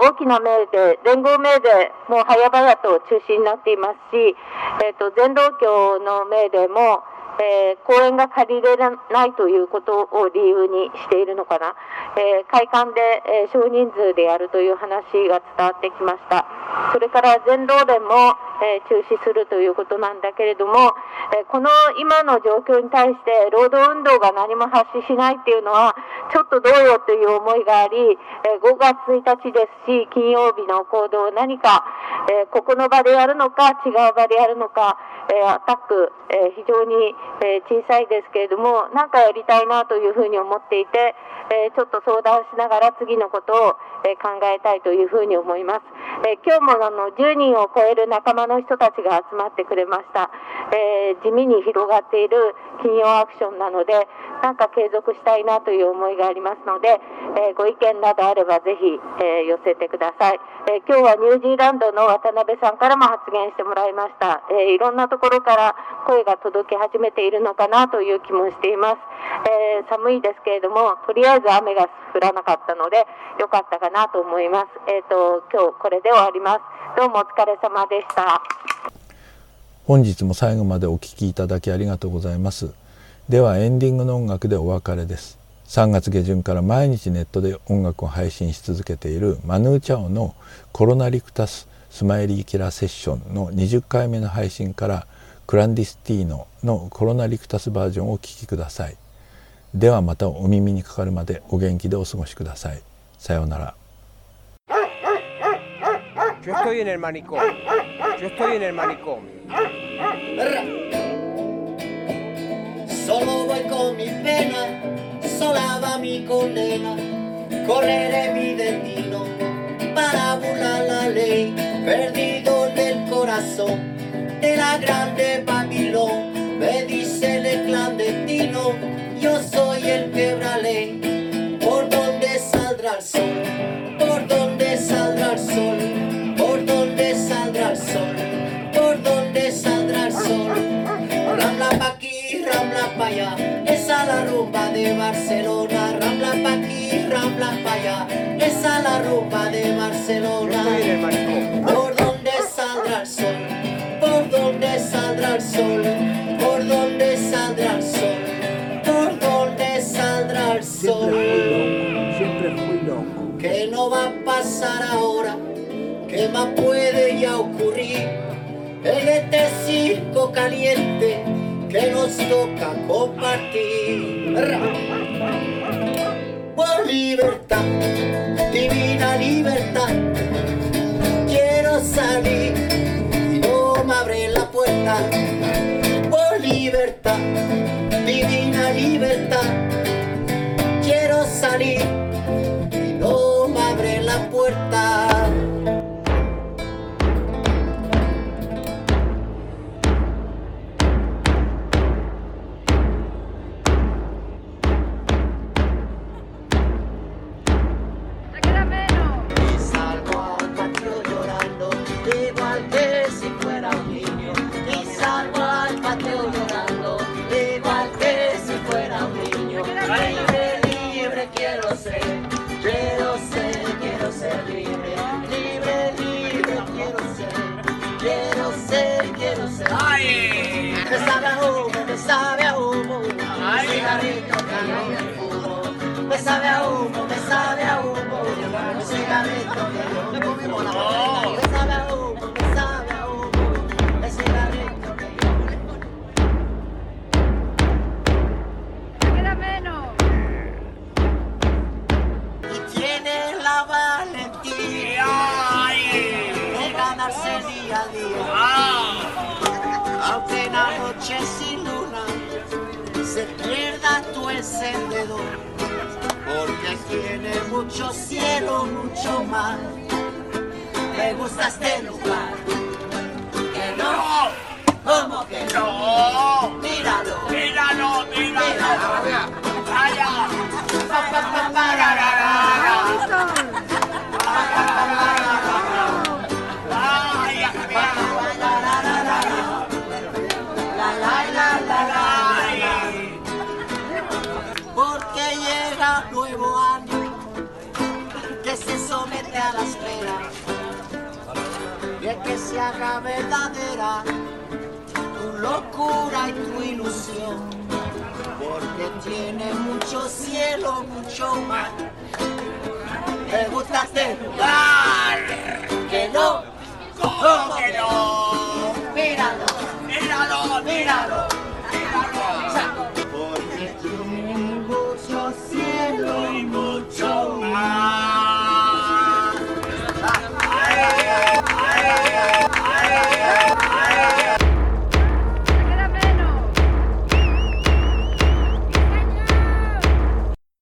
大きなメーデー、連合メーデーも早々と中止になっていますし、えっ、と、全道教のメーデーも、えー公園が借りれないということを理由にしているのかな、えー会館で、えー少人数でやるという話が伝わってきました。それから全道連も、え中止するということなんだけれども、えこの今の状況に対して労働運動が何も発ししないっていうのはちょっとどうよという思いがあり、え5月1日ですし金曜日の行動を何か、えここの場でやるのか違う場でやるのか、えアタック、え非常に、えー小さいですけれども何かやりたいなというふうに思っていて、えーちょっと相談しながら次のことを、え考えたいというふうに思います。えー今日もあの10人を超える仲間の人たちが集まってくれました。え地味に広がっている金曜アクションなので、なんか継続したいなという思いがありますので、えご意見などあればぜひ、え寄せてください。えー今日はニュージーランドの渡辺さんからも発言してもらいました。えいろんなところから声が届き始めているのかなという気もしています。えー寒いですけれども、とりあえず雨が降らなかったので、よかったかなと思います。えっ、と、今日これで終わります。どうもお疲れ様でした。本日も最後までお聴きいただきありがとうございますではエンディングの音楽でお別れです3月下旬から毎日ネットで音楽を配信し続けているマヌーチャオのコロナリクタススマイリーキラーセッションの20回目の配信からクランディスティーノのコロナリクタスバージョンをお聴きください。ではまたお耳にかかるまでお元気でお過ごしください。さようなら。De la grande Babilón. Me dice el clandestino, yo soy el quebra ley. ¿Por dónde saldrá el sol? ¿Por dónde saldrá el sol? ¿Por dónde saldrá el sol? ¿Por dónde saldrá el sol? Rambla pa' aquí, rambla pa' allá, esa la rumba de Barcelona. Rambla pa' aquí, rambla pa' allá, esa la rumba de Barcelona. Saldrá el sol? ¿Por dónde saldrá el sol? ¿Por dónde saldrá el sol? Siempre fui loco. ¿Qué no va a pasar ahora? ¿Qué más puede ya ocurrir en este circo caliente que nos toca compartir? Por libertad, divina libertad, quiero salir Por libertad, divina libertad, quiero salir y no me abre la puerta.